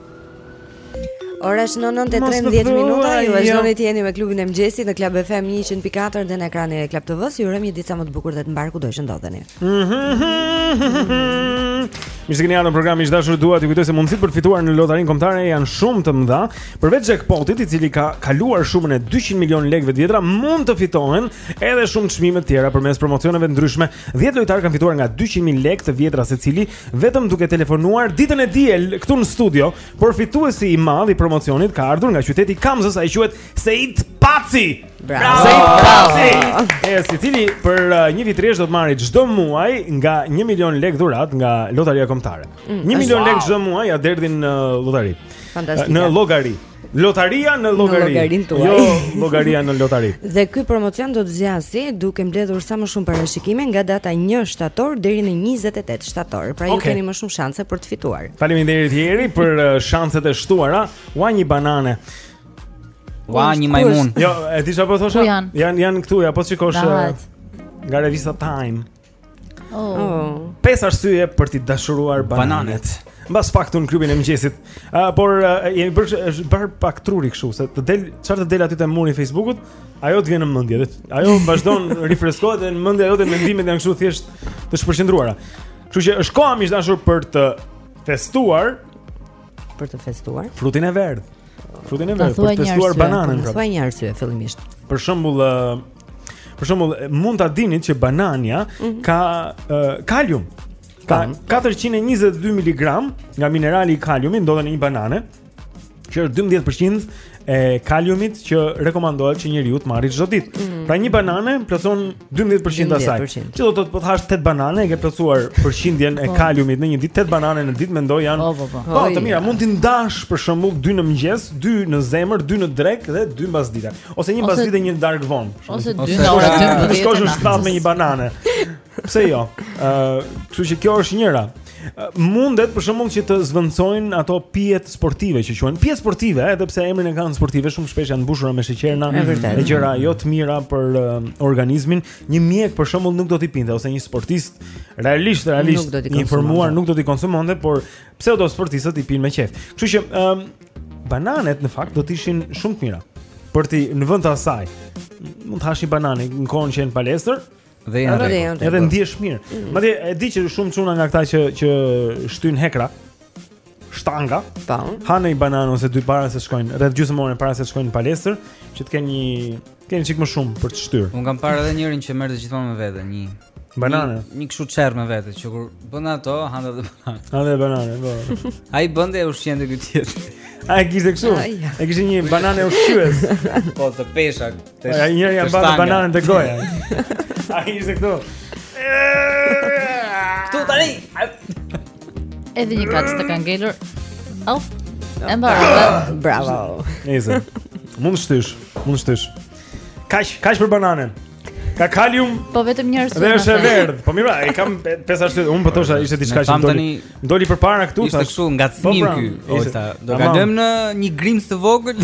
Ora është 9:13 minuta. Ju vazhdoni të jeni me klubin e mëngjesit në Club FM 104 dhe në ekranin e Club TV-s. Ju urojmë një ditë sa më të bukur dhe të mbarë kudo që ndodheni. Mirë se keni ardhur në program miq të dashur dua t'ju kujtoj se mundësitë për të fituar në lotarinë kombëtare janë shumë të mëdha. Përveç jackpotit, i cili ka kaluar shumën e 200 milionë lekëve të vjetra, mund të fitohen edhe shumë çmime të tjera përmes promocioneve të ndryshme. 10 lojtarë kanë fituar nga 200.000 lekë të vjetra secili Vetëm duke telefonuar ditën e diel këtu në studio, por fituesi i madh i promocionit ka ardhur nga qyteti i Kamzës, ai quhet Seit Paci. Bravo. Seit Paci. E i cili për uh, një vit rresht do të marrë çdo muaj nga 1 milion lekë dhuratë nga Lotaria Kombëtare. 1 mm, milion lekë çdo muaj ja derdhin në uh, lotari. Fantastike. Në llogari. Lotaria në llogari. Llogarinë tuaj. Jo, llogaria në lotari. Dhe ky promocion do të zgjasi duke mbledhur sa më shumë parashikime nga data 1 shtator deri në 28 shtator. Pra ju keni më shumë shanse për të fituar. Faleminderit Jeri për uh, shanset e shtuara. Ua një banane. Ua një majmun. Jo, e di çfarë po thosha? Janë janë këtu, ja po shikosh uh, nga revista Time. Oh. oh. Pesë arsye për të dashuruar bananet. Mbas pak te klubin e mëngjesit. Uh, por uh, jemi bërë është bërë pak truri kështu se të del çfarë të del aty te muri i Facebookut, ajo të vjen në mendje. Ajo vazhdon rifreskohet dhe në mendje ajo të mendimet janë kështu thjesht të shpërqendruara. Kështu që është koha më e dashur për të festuar për të festuar frutin e verdhë. Frutin e verdhë për të festuar bananën. Pra. Thuaj një arsye fillimisht. Për shembull, uh, Për shembull, mund ta dinit që banania mm -hmm. ka uh, kalium. Ka 422 mg nga minerali i kaliumit ndodhen në një banane, që është 12% e kaliumit që rekomandohet që njeriu të marrë çdo ditë. Mm -hmm. Pra një banane plotëson 12% të asaj. Që do të thotë po të hash 8 banane, e ke plotësuar përqindjen e po. kaliumit në një ditë, 8 banane në ditë mendoj janë. Po, po, po. Po, të mira, mund t'i ndash për shembull 2 në mëngjes, 2 në zemër, 2 në drekë dhe 2 mbasdite. Ose një mbasdite një darkë vonë. Ose dy në orën 12. Të shkosh në shtat me një banane. Pse jo? Ë, kështu që kjo është njëra. Mundet për shembull që të zëvendësojnë ato pijet sportive që quhen pijet sportive, edhe pse emrin e kanë sportive shumë shpesh janë të mbushura me sheqerna e gjëra jo të mira për organizmin. Një mjek për shembull nuk do t'i pinte ose një sportist realisht realisht i informuar nuk do t'i konsumonte, por pseudosportistët i pinë me qejf. Kështu që Bananet në fakt do të ishin shumë të mira për ti në vend të asaj. Mund të hash një banane në kohën që je në palestër dhe je në rregull. Edhe ndihesh mirë. Mm. Madje e di që shumë çuna nga këta që që shtyjnë hekra shtanga. Tan. Hanë një banane ose dy para se shkojnë, rreth gjysmë ore para se të shkojnë në palestër, që të kenë një Kenë çik më shumë për të shtyr. Unë kam parë edhe njërin që merrte gjithmonë me vete një banane. Një, një kështu çerr me vete që kur bën ato, hante të banane. Hante banane, po. Ai bënte ushqente këtë tjetrin. Ai kishte kështu. E kishte një banane ushqyes. Po të pesha. Të Ai njëri ia bën bananën te goja. Ai ishte këtu. Këtu tani. Edhe një kaq të kanë ngelur. Oh. E mbarë, bravo. Nice. Mund të shtysh, mund të shtysh. Kaq, kaq për bananen? Ka kalium. Po vetëm një arsye. Dhe është e verdhë. Po mirë, i kam pesë arsye. Unë po thosha ishte diçka që doli. Doli përpara këtu tash. Ishte kështu ngacmim po, pra, ky. Ojta, do kalojmë në një grimcë të vogël.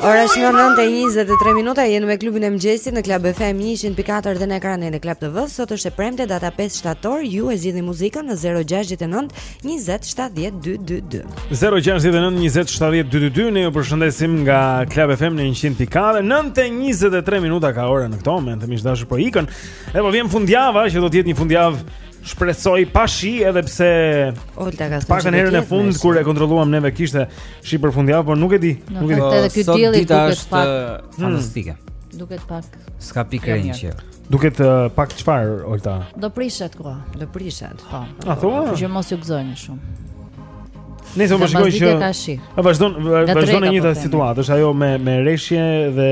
Ora është 9:23 minuta, jemi me klubin e mëngjesit në Club FM 100.4 dhe në ekranin e Club TV. Sot është e premte, data 5 shtator, ju e zgjidhni muzikën në 069 20 70 222 069 20 70 222 Ne ju përshëndesim nga Klab FM në 100.4 9.23 minuta ka ora në këto momente miq të dashur po ikën E po vjen fundjava që do të jetë një fundjavë Shpresoj pa shi edhe pse të paktën herën e fundit kur e kontroluam neve kishte shi për fundjavë Por nuk e di Nuk e di Sot dita është fantastike Duket pak Ska pikë jo, rënqje. Duket uh, pak çfarë Olta? Do prishet ku? Do prishet, po. A thua? Që që mos ju gëzojmë shumë. Nëse po më shikoj që A vazhdon vazhdon në njëjtën situatë, është ajo me me reshje dhe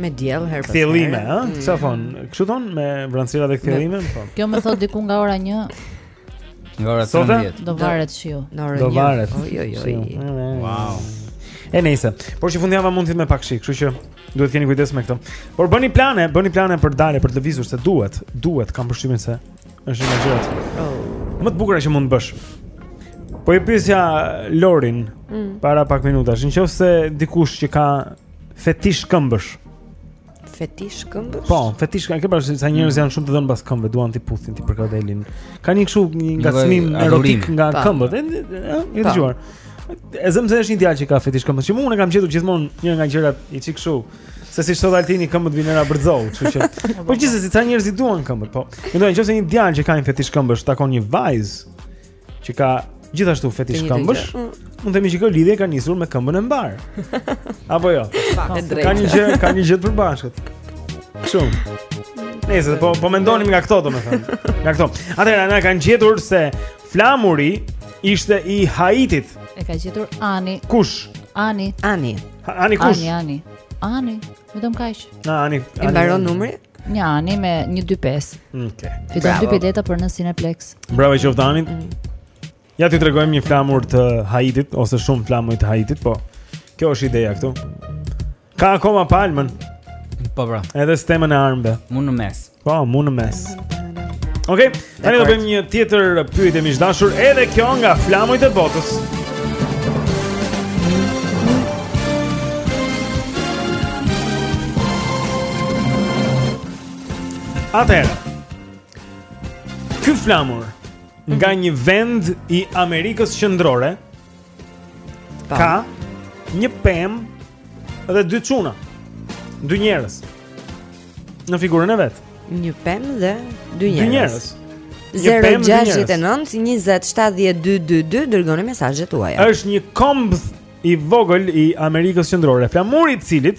me diell herë pas. Kthjellime, ha? Mm. Çfarë thon? Kështu thon me vranësira dhe kthjellime, po. Kjo më thot diku nga ora 1 Nga ora 13. Do varet shiu. Në orën 1. Do varet. Wow. E nejse, por që fundjava mund të ketë pak shi, kështu që duhet keni kujdes me këto. Por bëni plane, bëni plane për të dalë, për të lëvizur se duhet, duhet kam përshtypjen se është një gjë. Oh. Më të bukur që mund të bësh. Po e pyesja Lorin mm. para pak minutash, nëse dikush që ka fetish këmbësh. Fetish këmbësh? Po, fetish këmbësh, ca njerëz janë shumë të dhënë pas këmbëve, duan t'i puthin, t'i përkëdhelin. Ka një kështu një ngacmim erotik nga po. këmbët, e po. dëgjuar. E zëmë se është një djalë që ka fetish këmbësh. Që unë e kam gjetur gjithmonë një nga gjërat i çik kështu. Se si sot Altini këmbët vijnë era bërxollë, kështu që. Po gjithsesi ca njerëz i duan këmbët, po. Mendoj nëse një djalë që ka një fetish këmbësh takon një vajzë, që ka gjithashtu fetish këmbësh, mm. mund të themi që kjo lidhje ka nisur me këmbën e mbarë. Apo jo. Ka një gjë, ka një gjë të përbashkët. Shumë. Nëse po po mendonim nga këto domethënë. Nga këto. Atëherë na e kanë gjetur se flamuri ishte i Haitit. E ka gjetur Ani. Kush? Ani. Ani. Ani kush? Ani, Ani. Ani. Vetëm kaq. Na Ani. I mbaron numri? Një ani me një dy pesë. Okej. Fiton dy bileta për në Cineplex. Bravo i qoftë Anit. Ja t'ju tregojmë një flamur të Haitit ose shumë flamuj të Haitit, po. Kjo është ideja këtu. Ka akoma palmën. Po bra. Edhe stemën e armëve. Mu në mes. Po, mu në mes. Okej. Okay. Tani do bëjmë një tjetër pyetje miq të dashur, edhe kjo nga flamujt e botës. Atëherë. Ky flamur nga një vend i Amerikës Qendrore, Po. Ka një pemë dhe dy çuna. Dy njerëz. Në figurën e vet. Një pemë dhe dy njerëz. Dy njerëz. 0-6-9-20-70-222 Dërgoni mesazhet tuaja është një komb i vogël i Amerikës Qendrore Flamuri i të cilit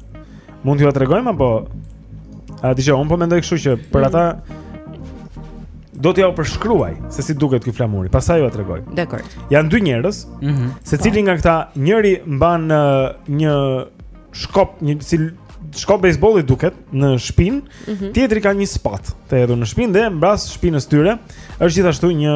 Mund t'jua tregojmë apo a dije unë po mendoj kështu që për ata do t'jua përshkruaj se si duket ky flamuri. Pastaj jua tregoj. Dekor. Janë dy njerëz, mm -hmm. secili nga këta njëri mban një shkop, një si shkop bejsbolli duket në shpinë, mm -hmm. tjetri ka një sëpatë të hedhur në shpinë dhe mbas shpinës tyre është gjithashtu një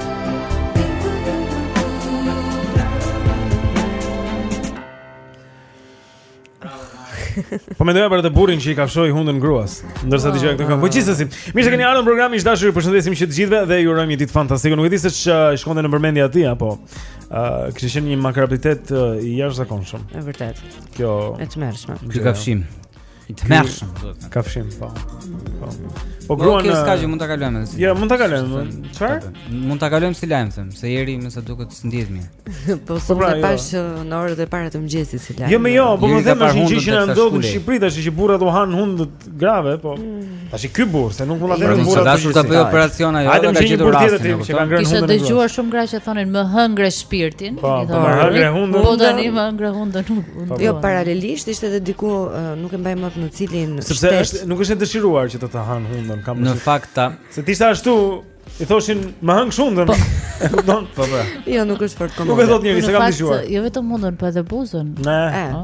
Po mendoja për atë burrin që i kafshoi hundën gruas, ndërsa oh, dëgjoj këtë këngë. Po gjithsesi, mirë se keni ardhur në programin miq të dashur, ju përshëndesim që të gjithëve dhe ju urojmë një ditë fantastike. Nuk e di se ç'i shkonte nëpër mendje atij po ë kishte qenë një makabritet i jashtëzakonshëm. Është vërtet. Kjo e tmerrshme. Ky kafshim. I tmerrshëm, do të thënë. Kafshim, po. Po. Po gruan. Okej, s'ka gjë, mund ta kalojmë edhe. Jo, mund ta kalojmë. Çfarë? Mund ta kalojmë si lajm them, se Jeri me sa duket s'ndjehet mirë. Po, po sot pra, jo. pashë në orët e para të mëngjesit si lajm. Jo, më jo, po më them është një gjë që na ndodh në Shqipëri tash që burrat u han hundët grave, po. Mm. Tash ky burr, se nuk mund ta bëjë burrë. Pra, dashur ta bëjë operacion ajo, ka gjetur rastin. Kishte dëgjuar shumë gra që thonin më hëngre shpirtin, po, i po, thonë. Po hëngre hundën. Po tani më hëngre hundën. Jo paralelisht ishte edhe diku, nuk e mbaj mend në cilin. Sepse është nuk është e dëshiruar që të të han hundën, kam. Në fakt ta. Se ti sa ashtu I thoshin më hëngsh hundën po. E kupton? Po po. Jo, nuk është fort komode. Nuk e thotë njeri, s'e kam dëgjuar. Jo vetëm hundën, po edhe buzën. Ne.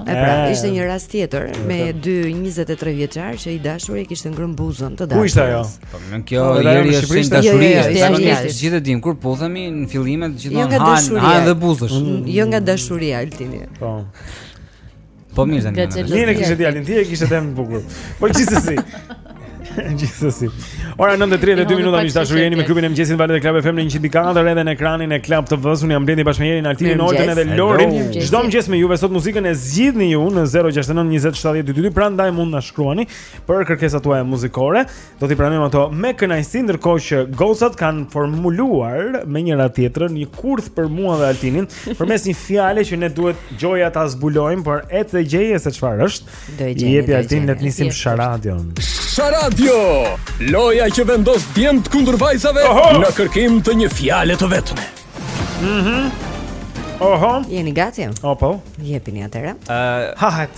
E pra, ishte një rast tjetër me dy 23 vjeçar që i dashuri e kishte ngrënë buzën të dashurës. Ku ishte ajo? Po mo kjo Jeri është një dashuri, zakonisht të gjithë dimë kur puthemi në fillimet gjithmonë hanë, hanë dhe buzët. Jo nga dashuria Altini. Po. Po mirë tani. Mirë e kishe djalin ti, e kishe thënë bukur. Po gjithsesi. Gjithsesi. Ora 9:32 minuta miq të dashur jeni me klubin e mëngjesit valët e Club FM në 100.4 edhe në ekranin e Club TV-s. Unë jam Blendi bashkë me Jerin Altinin Olden edhe Lorin. Çdo mëngjes me juve sot muzikën e zgjidhni ju në 069 20 70 222. Prandaj mund të na shkruani për kërkesat tuaja muzikore. Do t'i pranojmë ato me kënaqësi ndërkohë që gocat kanë formuluar me njëra tjetrën një kurth për mua dhe Altinin përmes një fjale që ne duhet gjoja ta zbulojmë, por ec e gjeje se çfarë është. Jepi Altin le të nisim Sharadion. Sharadio! Loja që vendos djemtë kundër vajzave Oho! në kërkim të një fjale të vetme. Mhm. Mm Oho. Jeni gati? O po. Jepini atëra. Ëh, uh, hahet.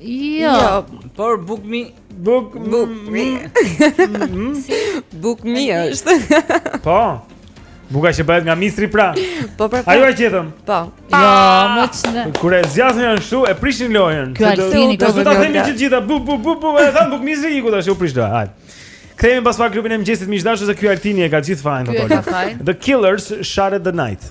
Jo, jo por buk mi Buk Buk mi Buk mi është Po Buka që bëhet nga misri pra Po pra Ajo e gjetëm Po Jo, më që në Kur e zgjasin janë këtu e prishin lojen Kjo Altini ka vetë Kështë të themi të gjitha Buk, buk, buk, buk E thamë buk misri iku tash u prish do Hajde Kthehemi pas pak në klubin e mëngjesit miq të dashur se ky Altini e ka gjithë fajin ato. The Killers Shot at the Night.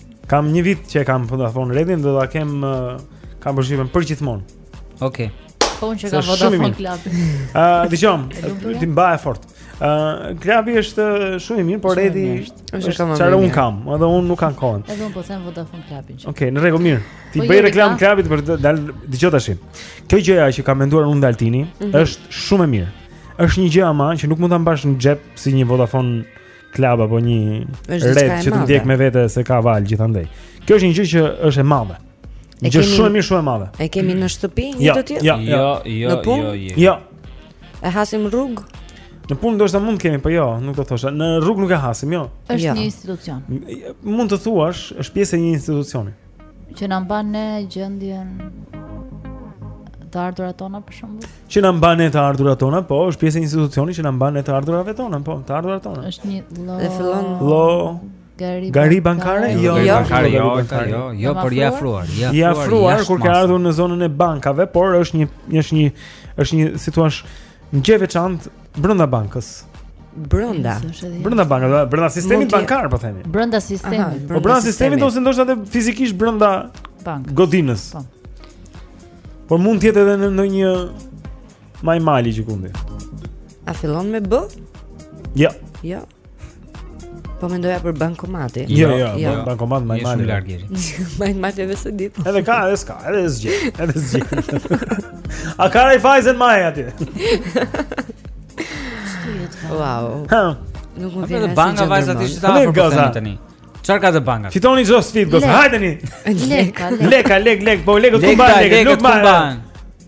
Kam një vit që e kam Vodafone Redin dhe do ta kem uh, kam përshtypjen për gjithmonë. Okej. Okay. Po unë që kam Vodafone Club. Ë, dëgjom, ti mbaje fort. Ë, uh, klubi është shumë i mirë, por Redi është shumë Çfarë unë kam? Edhe unë nuk kam kohën. Edhe unë po them Vodafone Clubin. Okej, okay, në rregull mirë. Ti po bën reklamë klubit prit dalë dëgjoj tash. Kjo gjëja që kam menduar unë Altin mm -hmm. është shumë e mirë. Është një gjë ama që nuk mund ta mbash në xhep si një Vodafone Club apo një Red që të ndjek me vete se ka valë gjithandej. Kjo është një gjë që është e madhe. Një gjë shumë mirë, shumë e madhe. E kemi në shtëpi një jo, të tillë? Jo, jo, jo, jo, jo. Jo. E hasim rrugës? Në punë ndoshta mund të kemi, po jo, nuk do thosha. Në rrugë nuk e hasim, jo. Është jo. një institucion. Mund të thuash, është pjesë e një institucioni. Që na mban ne në gjendje të ardhurat tona për shembull. Që na mban ne të ardhurat tona, po, është pjesë e institucionit që na mban ne të ardhurave tona, po, të ardhurat tona. Është një llo. Dhe fillon llo. Gari, llogari bankare? Jo, jo, bankare, jo, bankare, jo, jo, por je afruar, je afruar. Je afruar kur ke ardhur në zonën e bankave, por është një është një është një si të thuash Një gjë e veçantë brenda bankës. Brenda. Brenda bankës, brenda sistemit bankar po themi. Brenda sistemit. Po brenda sistemit ose ndoshta edhe fizikisht brenda bankës. Godinës. Po. Por mund të jetë edhe në ndonjë majë mali gjëkundi. A fillon me B? Jo. Jo. Po mendoja për bankomati. Jo, jo, jo. bankomat më i madh. Shumë larg jeni. Më i madh edhe se ditë. Edhe ka, edhe s'ka, edhe s'gjë, edhe s'gjë. A ka ai fajën më aty? Wow. Ha. Nuk më vjen as. Banka vajza ti shita për gaza tani. Çfarë ka te bankat? Fitoni çdo sfidë, gozë. Hajdeni. Leka, leka, lek, lek, po lekët ku mban, lekët nuk mban.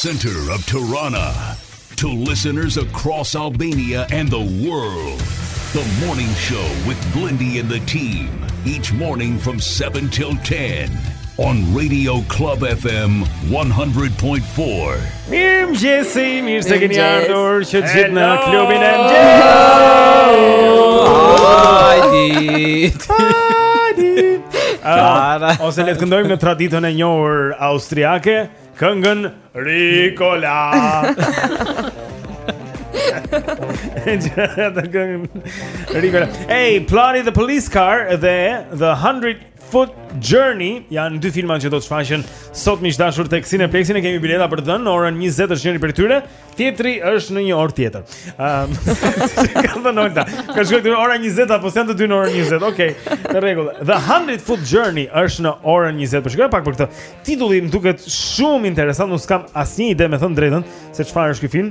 center of Tirana to listeners across Albania and the world. The morning show with Blindy and the team each morning from 7 till 10 on Radio Club FM 100.4. Mirëmëngjesi, mirë se keni ardhur që të gjithë në klubin e mëngjesit Ose le të këndojmë në traditën e njohur austriake Këngën Ricola Ricola Hey, plani the police car dhe The 100 Foot Journey janë dy filma që do të shfaqen sot miq të dashur tek Cineplexx, ne kemi bileta për të dhënë në orën 20 është njëri prej tyre, tjetri është në një orë tjetër. Ëm ka thënë Olta, ka shkuar në orën 20 apo janë të dy në orën 20. Okej, okay, në rregull. The 100 Foot Journey është në orën 20. Po shkoj pak për këtë. Titulli më duket shumë interesant, nuk kam asnjë ide me thënë të drejtën se çfarë është ky film.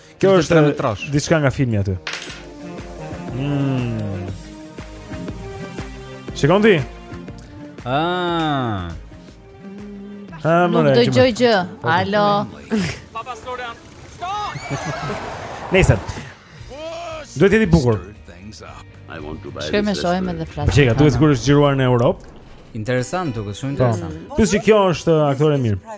Kjo është një trash. Diçka nga filmi aty. Mm. Shikon ti? Ah. Ha, më Nuk dëgjoj gjë. Alo. Papa Florian. Nëse. Duhet të jetë bukur. Shkoj me shohim edhe flasim. Çeka, duhet sigurisht është xhiruar në Europë. Interesant, duket shumë po. interesant. Plus që kjo është aktore e mirë.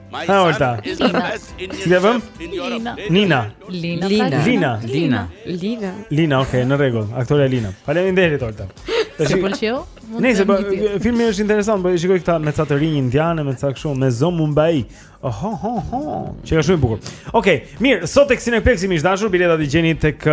Ha Olta. Lina. vëm? Lina. Nina. Lina. Lina. Lina. Lina. Lina, okay, në rregull. Aktorja Lina. Faleminderit Olta. Tash pëlqeu? Nëse po filmi është interesant, po e shikoj këta me ca të rinj indianë, me ca kështu, Maison Mumbai. Oho ho ho. Çe është shumë bukur. Okej, mirë, sot tek Cineplexx miq të dashur, biletat i gjeni tek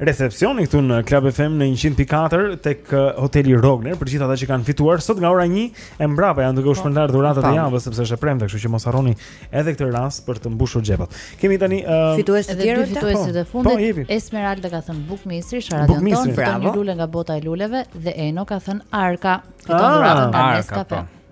recepsioni këtu në Club FM në 100.4 tek uh, hoteli Rogner për gjithë ata që kanë fituar sot nga ora 1 e mbrapa janë duke u po, shpërndarë dhuratat e javës sepse është e premte, kështu që mos harroni edhe këtë rast për të mbushur xhepat. Kemi tani uh, fitues të tjerë, fitues të po, fundit. Po, Esmeralda ka thënë bukë misri, Sharadion Ton, Bravo. Lule nga bota e luleve dhe Eno ka thënë Arka. Fiton ah, dhuratën nga Nescafe. Po.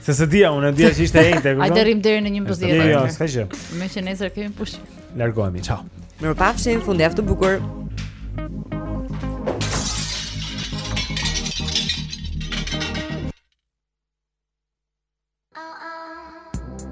Se s'e dija unë, dija që ishte e njëjtë, e kupton? Hajde rrim deri në 11. Jo, jo, s'ka gjë. Meqë nesër kemi pushim. Largohemi, ciao. Mirupafshim, fundjavë të bukur.